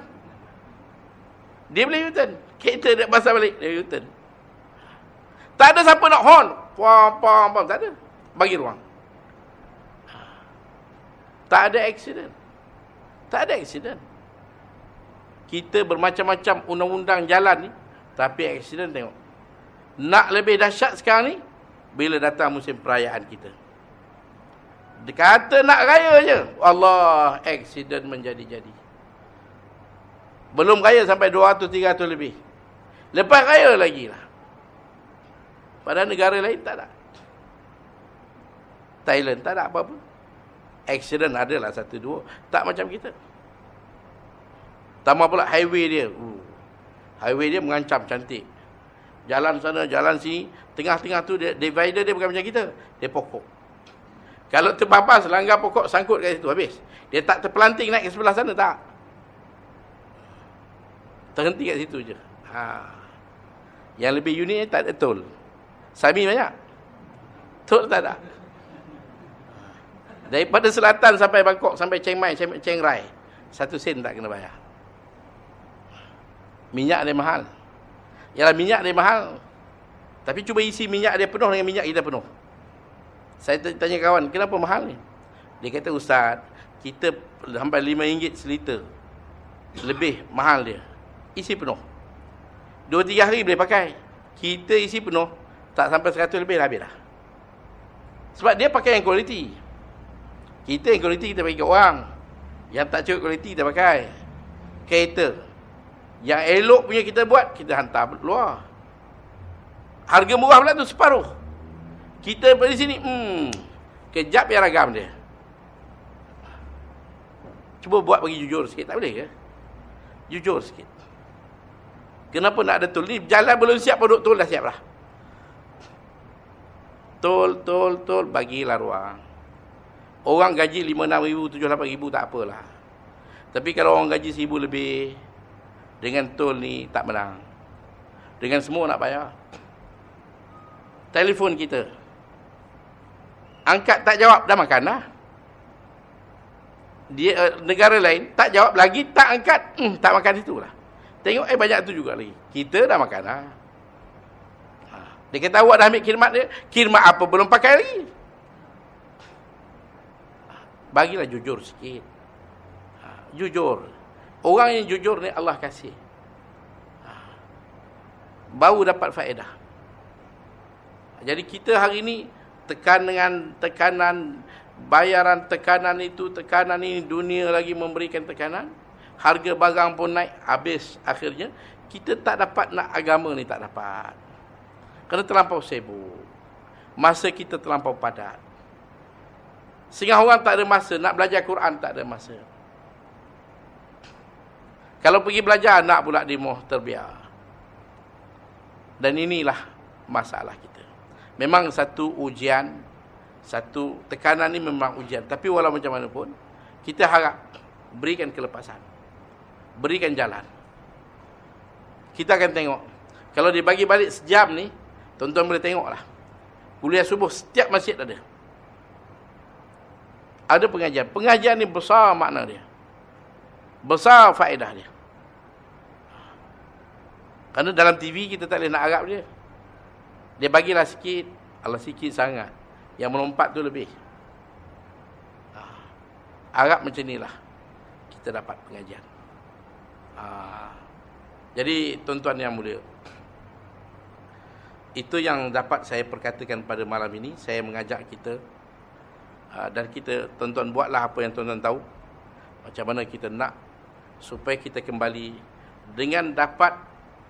Dia boleh U-turn. Kereta dia pasal balik, dia U-turn. Tak ada siapa nak horn. Pam, pam, pam. Tak ada. Bagi ruang. Tak ada accident. Tak ada accident. Kita bermacam-macam undang-undang jalan ni. Tapi accident tengok. Nak lebih dahsyat sekarang ni. Bila datang musim perayaan kita. Dia kata nak raya je. Allah, accident menjadi-jadi. Belum raya sampai 200-300 lebih. Lepas raya lagi lah. Pada negara lain tak ada. Thailand tak ada apa-apa. Accident adalah satu dua. Tak macam kita. Tambah pula highway dia. Uh. Highway dia mengancam cantik. Jalan sana, jalan sini. Tengah-tengah tu dia, divider dia bukan macam kita. Dia pokok. Kalau terpapas, langgar pokok sangkut kat situ, habis. Dia tak terpelanting naik ke sebelah sana, tak. Terhenti kat situ je. Ha. Yang lebih unik, tak ada tol. Sami banyak. Tol tak ada. Daripada selatan sampai Bangkok, sampai Chiang Mai, Chiang Rai. Satu sen tak kena bayar. Minyak dia mahal. Yalah minyak dia mahal. Tapi cuba isi minyak dia penuh dengan minyak kita penuh. Saya tanya kawan, kenapa mahal ni? Dia kata, Ustaz, kita sampai RM5 seliter. Lebih mahal dia. Isi penuh. Dua, tiga hari boleh pakai. Kita isi penuh, tak sampai seratus lebih dah habis dah. Sebab dia pakai yang kualiti. Kita yang kualiti kita bagi ke orang. Yang tak cukup kualiti kita pakai. Kereta. Yang elok punya kita buat, kita hantar luar. Harga murah pula tu separuh. Kita di sini, hmm, kejap ya ragam dia. Cuba buat bagi jujur sikit, tak boleh ke? Jujur sikit. Kenapa nak ada tol? Ni jalan belum siap produk tol dah siap lah. Tol, tol, tol, bagilah ruang. Orang gaji 5-6 ribu, 7-8 ribu tak apalah. Tapi kalau orang gaji seribu lebih, dengan tol ni tak menang. Dengan semua nak bayar. Telefon kita. Angkat tak jawab, dah makan lah. Dia, uh, negara lain, tak jawab lagi, tak angkat, hmm, tak makan itulah. Tengok, eh banyak tu juga lagi. Kita dah makan lah. Ha. Dia kata, awak dah ambil khidmat dia. Khidmat apa belum pakai lagi? Ha. Bagilah jujur sikit. Ha. Jujur. Orang yang jujur ni Allah kasih. Baru dapat faedah. Jadi kita hari ini tekan dengan tekanan bayaran tekanan itu, tekanan ini dunia lagi memberikan tekanan. Harga barang pun naik habis akhirnya kita tak dapat nak agama ni tak dapat. Kerana terlampau sibuk. Masa kita terlampau padat. Sehingga orang tak ada masa nak belajar Quran tak ada masa. Kalau pergi belajar, anak pula di moh terbiar. Dan inilah masalah kita. Memang satu ujian, satu tekanan ini memang ujian. Tapi walau macam mana pun, kita harap berikan kelepasan. Berikan jalan. Kita akan tengok. Kalau dibagi balik sejam ni, tuan-tuan boleh tengoklah. Kuliah subuh setiap masjid ada. Ada pengajian. Pengajian ni besar makna dia. Besar faedah dia. Kerana dalam TV kita tak boleh nak harap dia. Dia bagilah sikit. Allah sikit sangat. Yang melompat tu lebih. Ha. Harap macam inilah. Kita dapat pengajian. Ha. Jadi tuan-tuan yang mulia. Itu yang dapat saya perkatakan pada malam ini. Saya mengajak kita. Ha, dan kita tuan-tuan buatlah apa yang tuan-tuan tahu. Macam mana kita nak supaya kita kembali dengan dapat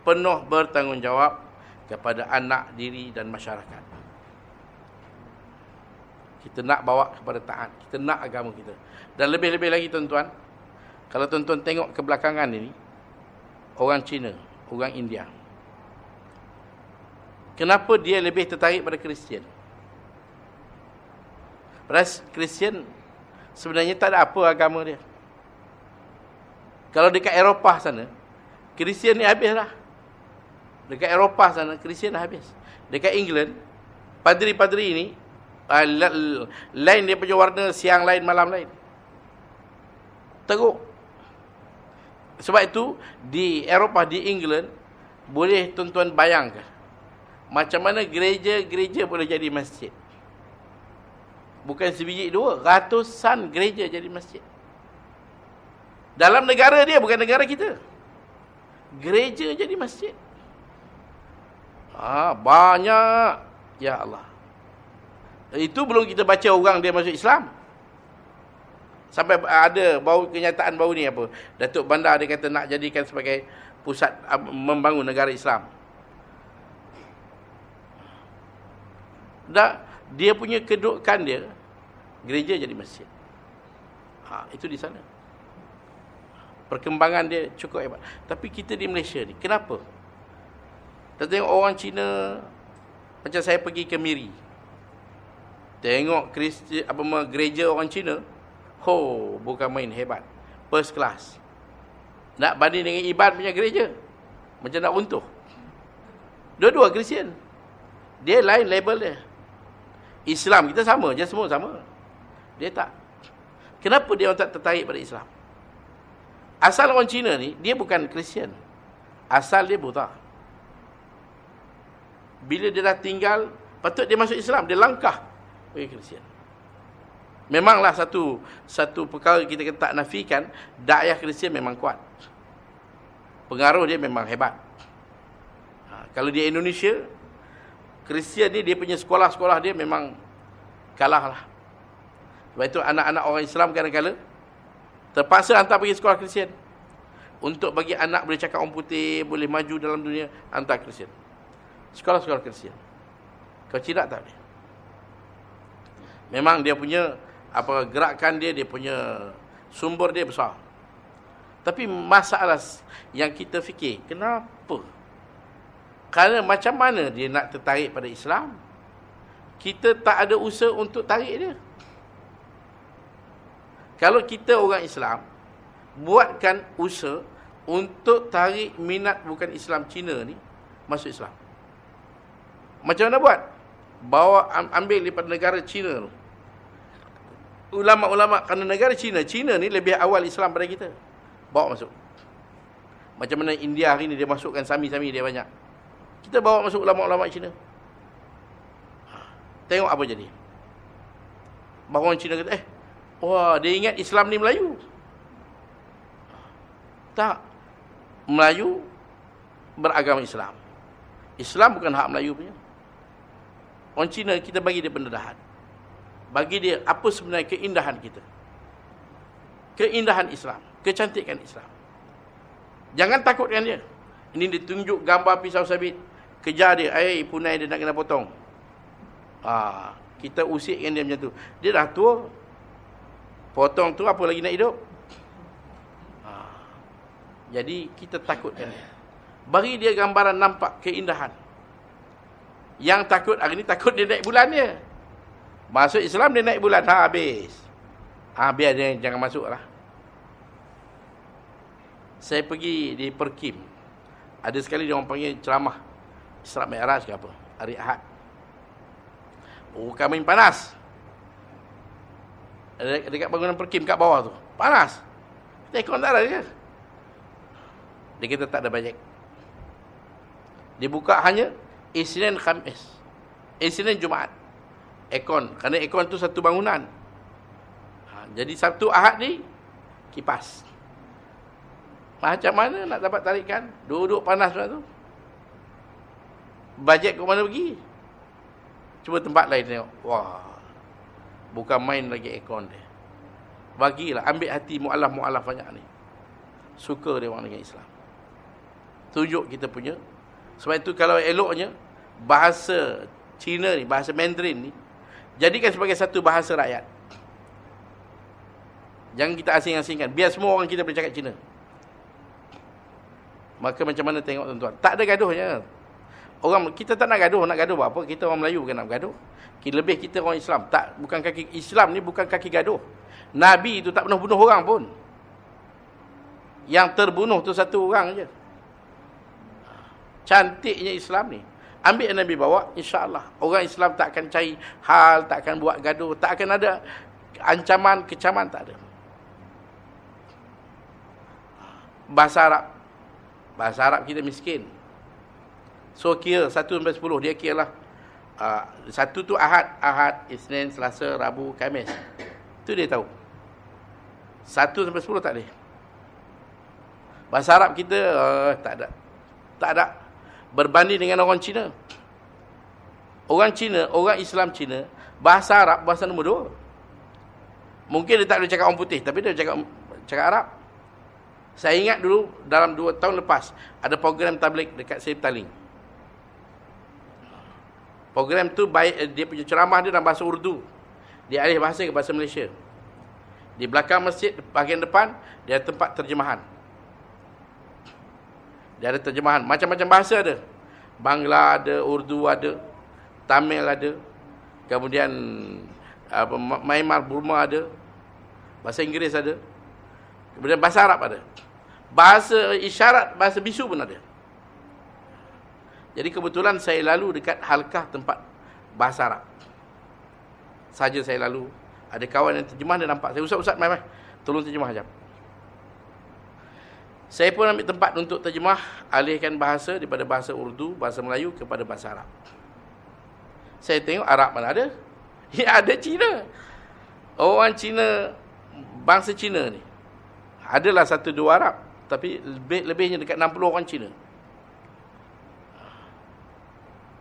penuh bertanggungjawab kepada anak diri dan masyarakat. Kita nak bawa kepada taat, kita nak agama kita. Dan lebih-lebih lagi tuan-tuan, kalau tuan-tuan tengok ke belakangan ini, orang Cina, orang India. Kenapa dia lebih tertarik pada Kristian? Padahal Kristian sebenarnya tak ada apa agama dia. Kalau dekat Eropah sana, Kristian ni habislah. Dekat Eropah sana, Kristian dah habis. Dekat England, padri-padri ini, uh, lain dia punya warna, siang lain, malam lain. Teruk. Sebab itu, di Eropah, di England, boleh tuan-tuan bayangkan. Macam mana gereja-gereja boleh jadi masjid. Bukan sebiji dua, ratusan gereja jadi masjid. Dalam negara dia, bukan negara kita. Gereja jadi masjid. Ha, banyak. Ya Allah. Itu belum kita baca orang dia masuk Islam. Sampai ada bau kenyataan bau ni apa. Datuk Bandar dia kata nak jadikan sebagai pusat membangun negara Islam. Dah dia punya kedudukan dia gereja jadi masjid. Ha, itu di sana. Perkembangan dia cukup hebat. Tapi kita di Malaysia ni, kenapa? Kita tengok orang Cina, macam saya pergi ke Miri. Tengok Kristi, apa gereja orang Cina, ho, bukan main hebat. First class. Nak banding dengan Iban punya gereja. Macam nak runtuh. Dua-dua Kristian. Dia lain label dia. Islam kita sama je semua sama. Dia tak. Kenapa dia orang tak tertarik pada Islam? Asal orang Cina ni, dia bukan Kristian. Asal dia buta. Bila dia dah tinggal, patut dia masuk Islam, dia langkah pergi Kristian. Memanglah satu satu perkara kita tak nafikan, dakwah Kristian memang kuat. Pengaruh dia memang hebat. Ha, kalau di Indonesia, Kristian ni dia punya sekolah-sekolah dia memang kalah lah. Sebab itu anak-anak orang Islam kadang-kadang terpaksa hantar pergi sekolah Kristian. Untuk bagi anak boleh cakap orang putih, boleh maju dalam dunia, hantar Kristian. Sekolah-sekolah Kristian. Kau Cina tak boleh. Memang dia punya apa gerakan dia, dia punya sumber dia besar. Tapi masalah yang kita fikir, kenapa? Kerana macam mana dia nak tertarik pada Islam? Kita tak ada usaha untuk tarik dia. Kalau kita orang Islam, buatkan usaha untuk tarik minat bukan Islam Cina ni masuk Islam. Macam mana buat? Bawa ambil daripada negara Cina tu. Ulama-ulama kerana negara Cina, Cina ni lebih awal Islam pada kita. Bawa masuk. Macam mana India hari ni dia masukkan sami-sami dia banyak. Kita bawa masuk ulama-ulama Cina. Ha, tengok apa jadi. Bahawa orang Cina kata, eh, wah dia ingat Islam ni Melayu. Tak. Melayu beragama Islam. Islam bukan hak Melayu punya. Orang Cina kita bagi dia pendedahan. Bagi dia apa sebenarnya keindahan kita. Keindahan Islam. Kecantikan Islam. Jangan takutkan dia. Ini ditunjuk gambar pisau sabit. Kejar dia. Eh, punai dia nak kena potong. Ha, kita usikkan dia macam tu. Dia dah tua. Potong tu apa lagi nak hidup? Ha, jadi kita takutkan dia. Bagi dia gambaran nampak keindahan. Yang takut hari ni takut dia naik bulan dia. Masuk Islam dia naik bulan. Ha, habis. Ha, biar dia jangan masuk lah saya pergi di Perkim. Ada sekali dia orang panggil ceramah Isra Mi'raj ke apa? Hari Ahad. Oh, kami panas. Dekat bangunan Perkim kat bawah tu. Panas. Tekon ada dia. Dia kata tak ada bajet. Dia buka hanya Isnin Khamis. Isnin Jumaat. Ekon. Kerana ekon tu satu bangunan. Ha, jadi Sabtu Ahad ni kipas. Macam mana nak dapat tarikan? Duduk panas macam tu. Bajet ke mana pergi? Cuba tempat lain tengok. Wah. Bukan main lagi aircon dia. Bagilah. Ambil hati mu'alaf-mu'alaf banyak ni. Suka dia orang dengan Islam. Tunjuk kita punya. Sebab itu kalau eloknya, bahasa Cina ni, bahasa Mandarin ni, jadikan sebagai satu bahasa rakyat. Jangan kita asing-asingkan. Biar semua orang kita boleh cakap Cina. Maka macam mana tengok tuan-tuan? Tak ada gaduhnya. Orang kita tak nak gaduh, nak gaduh apa? Kita orang Melayu bukan nak gaduh. Lebih kita orang Islam. Tak bukan kaki Islam ni bukan kaki gaduh. Nabi itu tak pernah bunuh orang pun. Yang terbunuh tu satu orang je. Cantiknya Islam ni. Ambil yang Nabi bawa, insya-Allah. Orang Islam tak akan cari hal, tak akan buat gaduh, tak akan ada ancaman, kecaman tak ada. Bahasa Arab Bahasa Arab kita miskin. So kira 1 sampai 10 dia kira lah. Uh, satu tu Ahad, Ahad, Isnin, Selasa, Rabu, Khamis. Itu dia tahu. 1 sampai 10 tak boleh. Bahasa Arab kita uh, tak ada. Tak ada. Berbanding dengan orang Cina. Orang Cina, orang Islam Cina, bahasa Arab bahasa nombor dua. Mungkin dia tak boleh cakap orang putih, tapi dia cakap cakap Arab. Saya ingat dulu dalam dua tahun lepas ada program tablik dekat Seri Taling. Program tu baik eh, dia punya ceramah dia dalam bahasa Urdu. Dia alih bahasa ke bahasa Malaysia. Di belakang masjid bahagian depan dia tempat terjemahan. Dia ada terjemahan macam-macam bahasa ada. Bangla ada, Urdu ada, Tamil ada. Kemudian apa Myanmar Burma ada. Bahasa Inggeris ada. Kemudian bahasa Arab ada. Bahasa isyarat, bahasa bisu pun ada. Jadi kebetulan saya lalu dekat halkah tempat bahasa Arab. Saja saya lalu. Ada kawan yang terjemah dia nampak. Saya usap-usap mai mai. Tolong terjemah jap. Saya pun ambil tempat untuk terjemah alihkan bahasa daripada bahasa Urdu, bahasa Melayu kepada bahasa Arab. Saya tengok Arab mana ada? Ya ada Cina. Orang Cina bangsa Cina ni adalah satu dua Arab tapi lebih lebihnya dekat 60 orang Cina.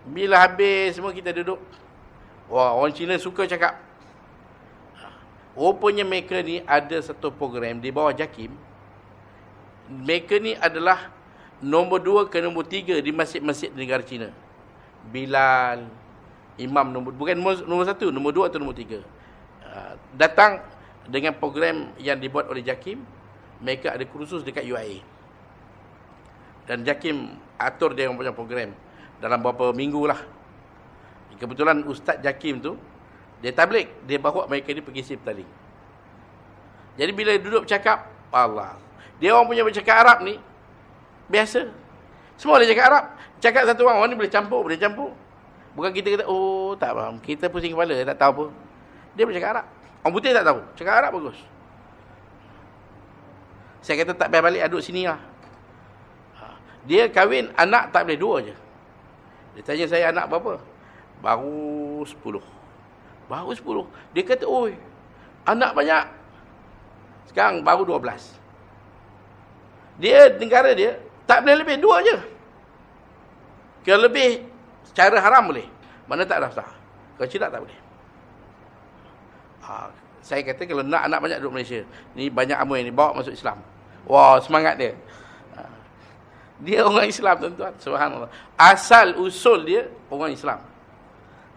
Bila habis semua kita duduk wah orang Cina suka cakap. Rupanya mereka ni ada satu program di bawah JAKIM. Mereka ni adalah nombor dua ke nombor tiga di masjid-masjid negara Cina. Bilal, imam nombor bukan nombor, satu, nombor dua atau nombor tiga. Uh, datang dengan program yang dibuat oleh JAKIM mereka ada kursus dekat UIA. Dan Jakim atur dia punya program dalam beberapa minggu lah. Kebetulan Ustaz Jakim tu, dia tablik, dia bawa mereka ni pergi sip tali. Jadi bila duduk bercakap, Allah. Dia orang punya bercakap Arab ni biasa. Semua dia cakap Arab. Cakap satu orang, orang ni boleh campur, boleh campur. Bukan kita kata, oh tak faham. Kita pusing kepala, tak tahu apa. Dia boleh cakap Arab. Orang putih tak tahu. Cakap Arab bagus. Saya kata tak payah balik aduk sini lah. Ha. Dia kahwin anak tak boleh dua je. Dia tanya saya anak berapa? Baru sepuluh. Baru sepuluh. Dia kata, oi, anak banyak. Sekarang baru dua belas. Dia, negara dia, tak boleh lebih, dua je. Kalau lebih, secara haram boleh. Mana tak daftar. Kalau tidak, tak boleh. Ha, saya kata, kalau nak anak banyak duduk Malaysia. Ni banyak amoy ni, bawa masuk Islam. Wah, semangat dia. Ha. Dia orang Islam, tuan-tuan. Subhanallah. Asal usul dia, orang Islam.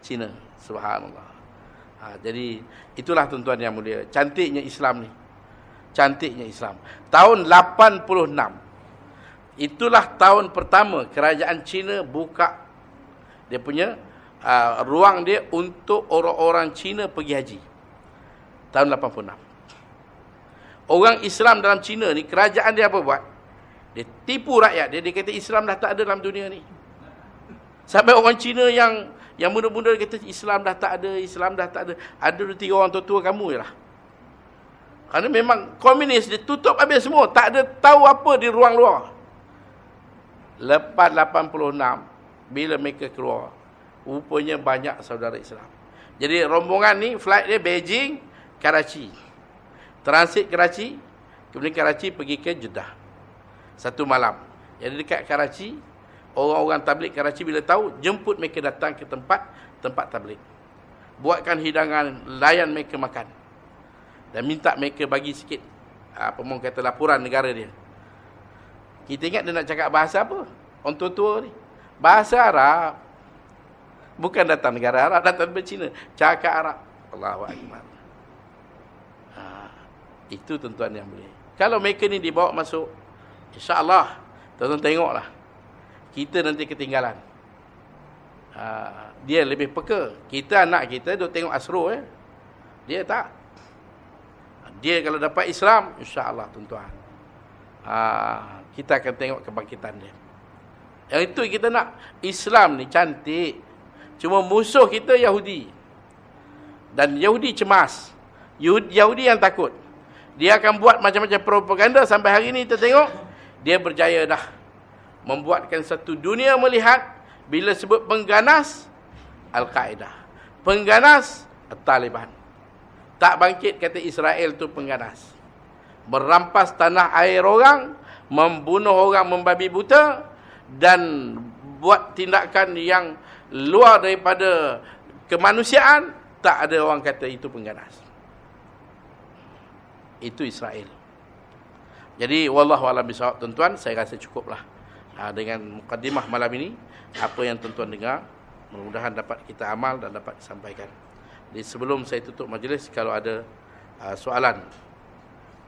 Cina. Subhanallah. Ha, jadi, itulah tuan-tuan yang mulia. Cantiknya Islam ni cantiknya Islam. Tahun 86. Itulah tahun pertama kerajaan Cina buka dia punya uh, ruang dia untuk orang-orang Cina pergi haji. Tahun 86. Orang Islam dalam Cina ni kerajaan dia apa buat? Dia tipu rakyat dia dia kata Islam dah tak ada dalam dunia ni. Sampai orang Cina yang yang muda-muda kata Islam dah tak ada, Islam dah tak ada. Ada dua tiga orang tua-tua kamu jelah. Kerana memang komunis dia tutup habis semua. Tak ada tahu apa di ruang luar. Lepas 86, bila mereka keluar, rupanya banyak saudara Islam. Jadi rombongan ni, flight dia Beijing, Karachi. Transit Karachi, kemudian Karachi pergi ke Jeddah. Satu malam. Jadi dekat Karachi, orang-orang tablik Karachi bila tahu, jemput mereka datang ke tempat tempat tablik. Buatkan hidangan, layan mereka makan dan minta mereka bagi sikit apa mau kata laporan negara dia. Kita ingat dia nak cakap bahasa apa? Orang tua-tua ni. Bahasa Arab. Bukan datang negara Arab, datang dari Cina. Cakap Arab. Allahu Akbar. Ha, itu tuan-tuan yang boleh. Kalau mereka ni dibawa masuk, insya-Allah tuan-tuan tengoklah. Kita nanti ketinggalan. Ha, dia lebih peka. Kita anak kita duk tengok asro eh. Dia tak. Dia kalau dapat Islam, insya-Allah tuan-tuan. Ha, kita akan tengok kebangkitan dia. Yang itu kita nak Islam ni cantik. Cuma musuh kita Yahudi. Dan Yahudi cemas. Yahudi yang takut. Dia akan buat macam-macam propaganda sampai hari ini kita tengok dia berjaya dah membuatkan satu dunia melihat bila sebut pengganas Al-Qaeda. Pengganas Taliban. Tak bangkit kata Israel tu pengganas. Merampas tanah air orang, membunuh orang membabi buta dan buat tindakan yang luar daripada kemanusiaan, tak ada orang kata itu pengganas. Itu Israel. Jadi wallahu alam bisawab tuan-tuan, saya rasa cukuplah ha, dengan mukadimah malam ini apa yang tuan-tuan dengar, mudah-mudahan dapat kita amal dan dapat disampaikan. Jadi sebelum saya tutup majlis kalau ada uh, soalan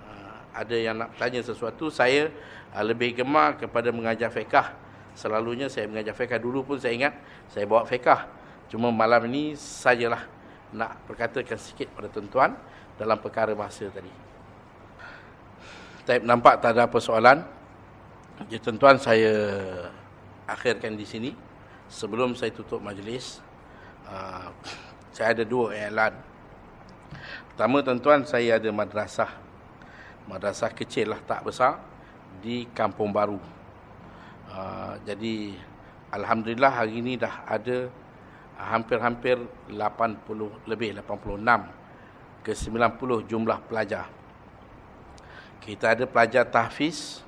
uh, ada yang nak tanya sesuatu saya uh, lebih gemar kepada mengajar fiqh. Selalunya saya mengajar fiqh dulu pun saya ingat saya bawa fiqh. Cuma malam ini sajalah nak perkatakan sikit pada tuan-tuan dalam perkara bahasa tadi. Tapi nampak tak ada apa soalan. Jadi tuan-tuan saya akhirkan di sini sebelum saya tutup majlis. Uh, saya ada dua iklan. Pertama tuan-tuan, saya ada madrasah. Madrasah kecil lah, tak besar. Di Kampung Baru. Uh, jadi, Alhamdulillah hari ini dah ada hampir-hampir 80 lebih, 86 ke 90 jumlah pelajar. Kita ada pelajar tahfiz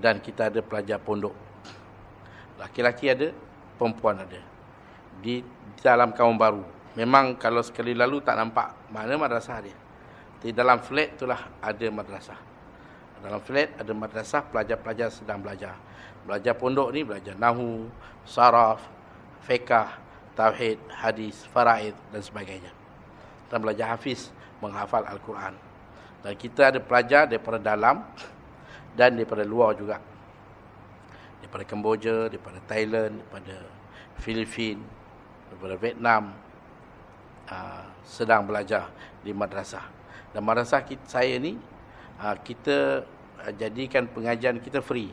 dan kita ada pelajar pondok. Laki-laki ada, perempuan ada. Di dalam kaum baru. Memang kalau sekali lalu tak nampak mana madrasah dia. Di dalam flat itulah ada madrasah. Dalam flat ada madrasah pelajar-pelajar sedang belajar. Belajar pondok ni belajar nahu, saraf, fiqh, tauhid, hadis, faraid dan sebagainya. Dan belajar hafiz menghafal Al-Quran. Dan kita ada pelajar daripada dalam dan daripada luar juga. Daripada Kemboja, daripada Thailand, daripada Filipina, daripada Vietnam uh, sedang belajar di madrasah. Dan madrasah saya ni uh, kita uh, jadikan pengajian kita free.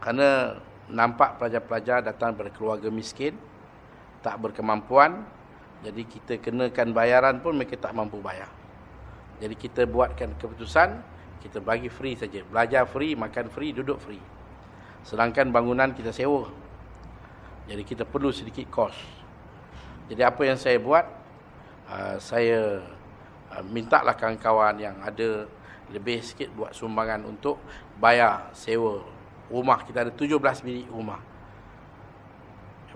Kerana nampak pelajar-pelajar datang dari keluarga miskin, tak berkemampuan, jadi kita kenakan bayaran pun mereka tak mampu bayar. Jadi kita buatkan keputusan, kita bagi free saja. Belajar free, makan free, duduk free. Sedangkan bangunan kita sewa. Jadi kita perlu sedikit kos. Jadi apa yang saya buat, uh, saya uh, mintalah kawan-kawan yang ada lebih sikit buat sumbangan untuk bayar sewa rumah. Kita ada 17 bilik rumah.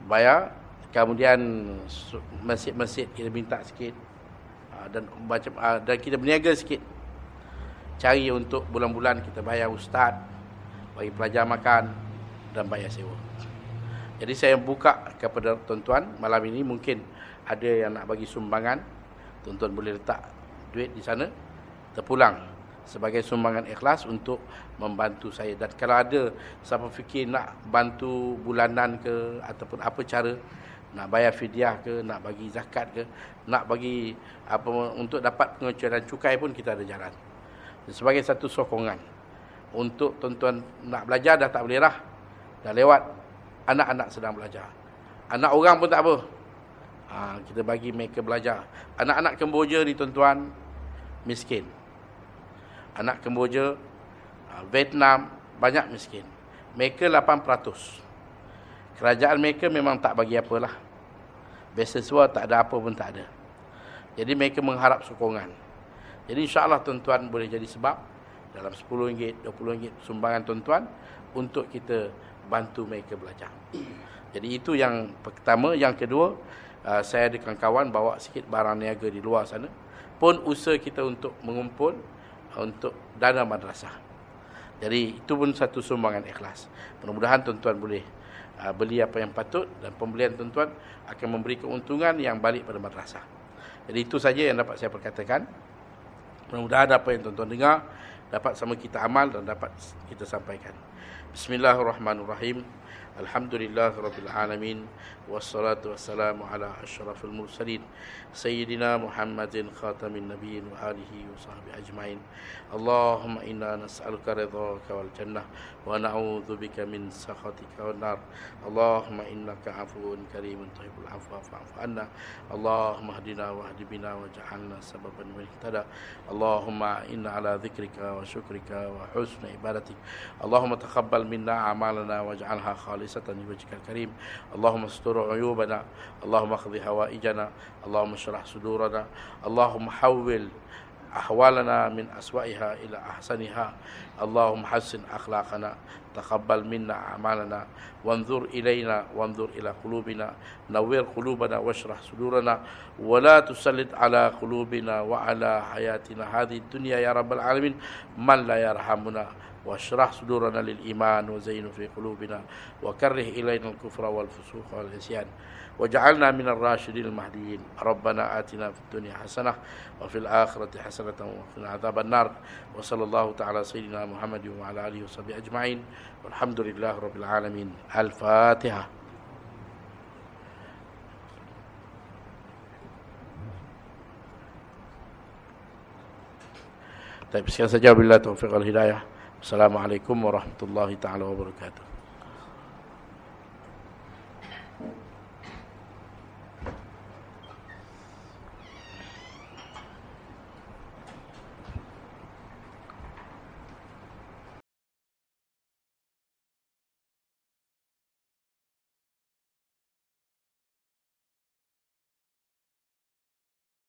Bayar, kemudian masjid-masjid kita minta sikit. Uh, dan macam uh, dan kita berniaga sikit. Cari untuk bulan-bulan kita bayar ustaz, bagi pelajar makan dan bayar sewa. Jadi saya buka kepada tuan-tuan malam ini mungkin ada yang nak bagi sumbangan. Tuan-tuan boleh letak duit di sana. Terpulang sebagai sumbangan ikhlas untuk membantu saya. Dan kalau ada siapa fikir nak bantu bulanan ke ataupun apa cara nak bayar fidyah ke, nak bagi zakat ke, nak bagi apa untuk dapat pengecualian cukai pun kita ada jalan. Sebagai satu sokongan untuk tuan-tuan nak belajar dah tak boleh lah. Dah lewat anak-anak sedang belajar. Anak orang pun tak apa. Ha, kita bagi mereka belajar. Anak-anak Kemboja ni tuan-tuan, miskin. Anak Kemboja, ha, Vietnam, banyak miskin. Mereka 8%. Kerajaan mereka memang tak bagi apalah. Beasiswa tak ada apa pun tak ada. Jadi mereka mengharap sokongan. Jadi insyaAllah tuan-tuan boleh jadi sebab dalam RM10, RM20 sumbangan tuan-tuan untuk kita bantu mereka belajar. Jadi itu yang pertama. Yang kedua, uh, saya ada kawan-kawan bawa sikit barang niaga di luar sana. Pun usaha kita untuk mengumpul uh, untuk dana madrasah. Jadi itu pun satu sumbangan ikhlas. Mudah-mudahan tuan-tuan boleh uh, beli apa yang patut dan pembelian tuan-tuan akan memberi keuntungan yang balik pada madrasah. Jadi itu saja yang dapat saya perkatakan. Mudah-mudahan apa yang tuan-tuan dengar dapat sama kita amal dan dapat kita sampaikan. Bismillahirrahmanirrahim. Alhamdulillah Rabbil Alamin. Wassalatu wassalamu ala ashrafil mursalin. Sayyidina Muhammadin khatamin nabiyyin wa alihi wa sahbihi ajma'in. Allahumma inna nas'aluka ridhaka wal jannah Wa na'udhu bika min sakhatika wal nar. Allahumma innaka afuun karimun tuhibul afwa fa'afu anna. Allahumma hadina wa hadibina wa ja'alna sababan wa ihtada. Allahumma inna ala dhikrika wa syukrika wa husna ibadatik. Allahumma amalana wa ja'alha khalis خالصة لوجهك الكريم. اللهم استر عيوبنا اللهم اقض حوائجنا اللهم اشرح صدورنا اللهم حول أحوالنا من أسوأها إلى أحسنها. اللهم حسن أخلاقنا تقبل منا أعمالنا. وانظر إلينا وانظر إلى قلوبنا. نوّر قلوبنا واشرح صدورنا. ولا تسلط على قلوبنا وعلى حياتنا هذه الدنيا يا رب العالمين. من لا يرحمنا؟ واشرح صدورنا للإيمان وزين في قلوبنا وكره إلينا الكفر والفسوق والعصيان وجعلنا من الراشدين المهديين. ربنا آتنا في الدنيا حسنة وفي الآخرة حسنة وقنا عذاب النار. وصلى الله تعالى سيدنا محمد وعلى آله وصحبه أجمعين. والحمد لله رب العالمين. الفاتحة. طيب sekian saja bila taufiq al hidayah Assalamualaikum warahmatullahi taala wabarakatuh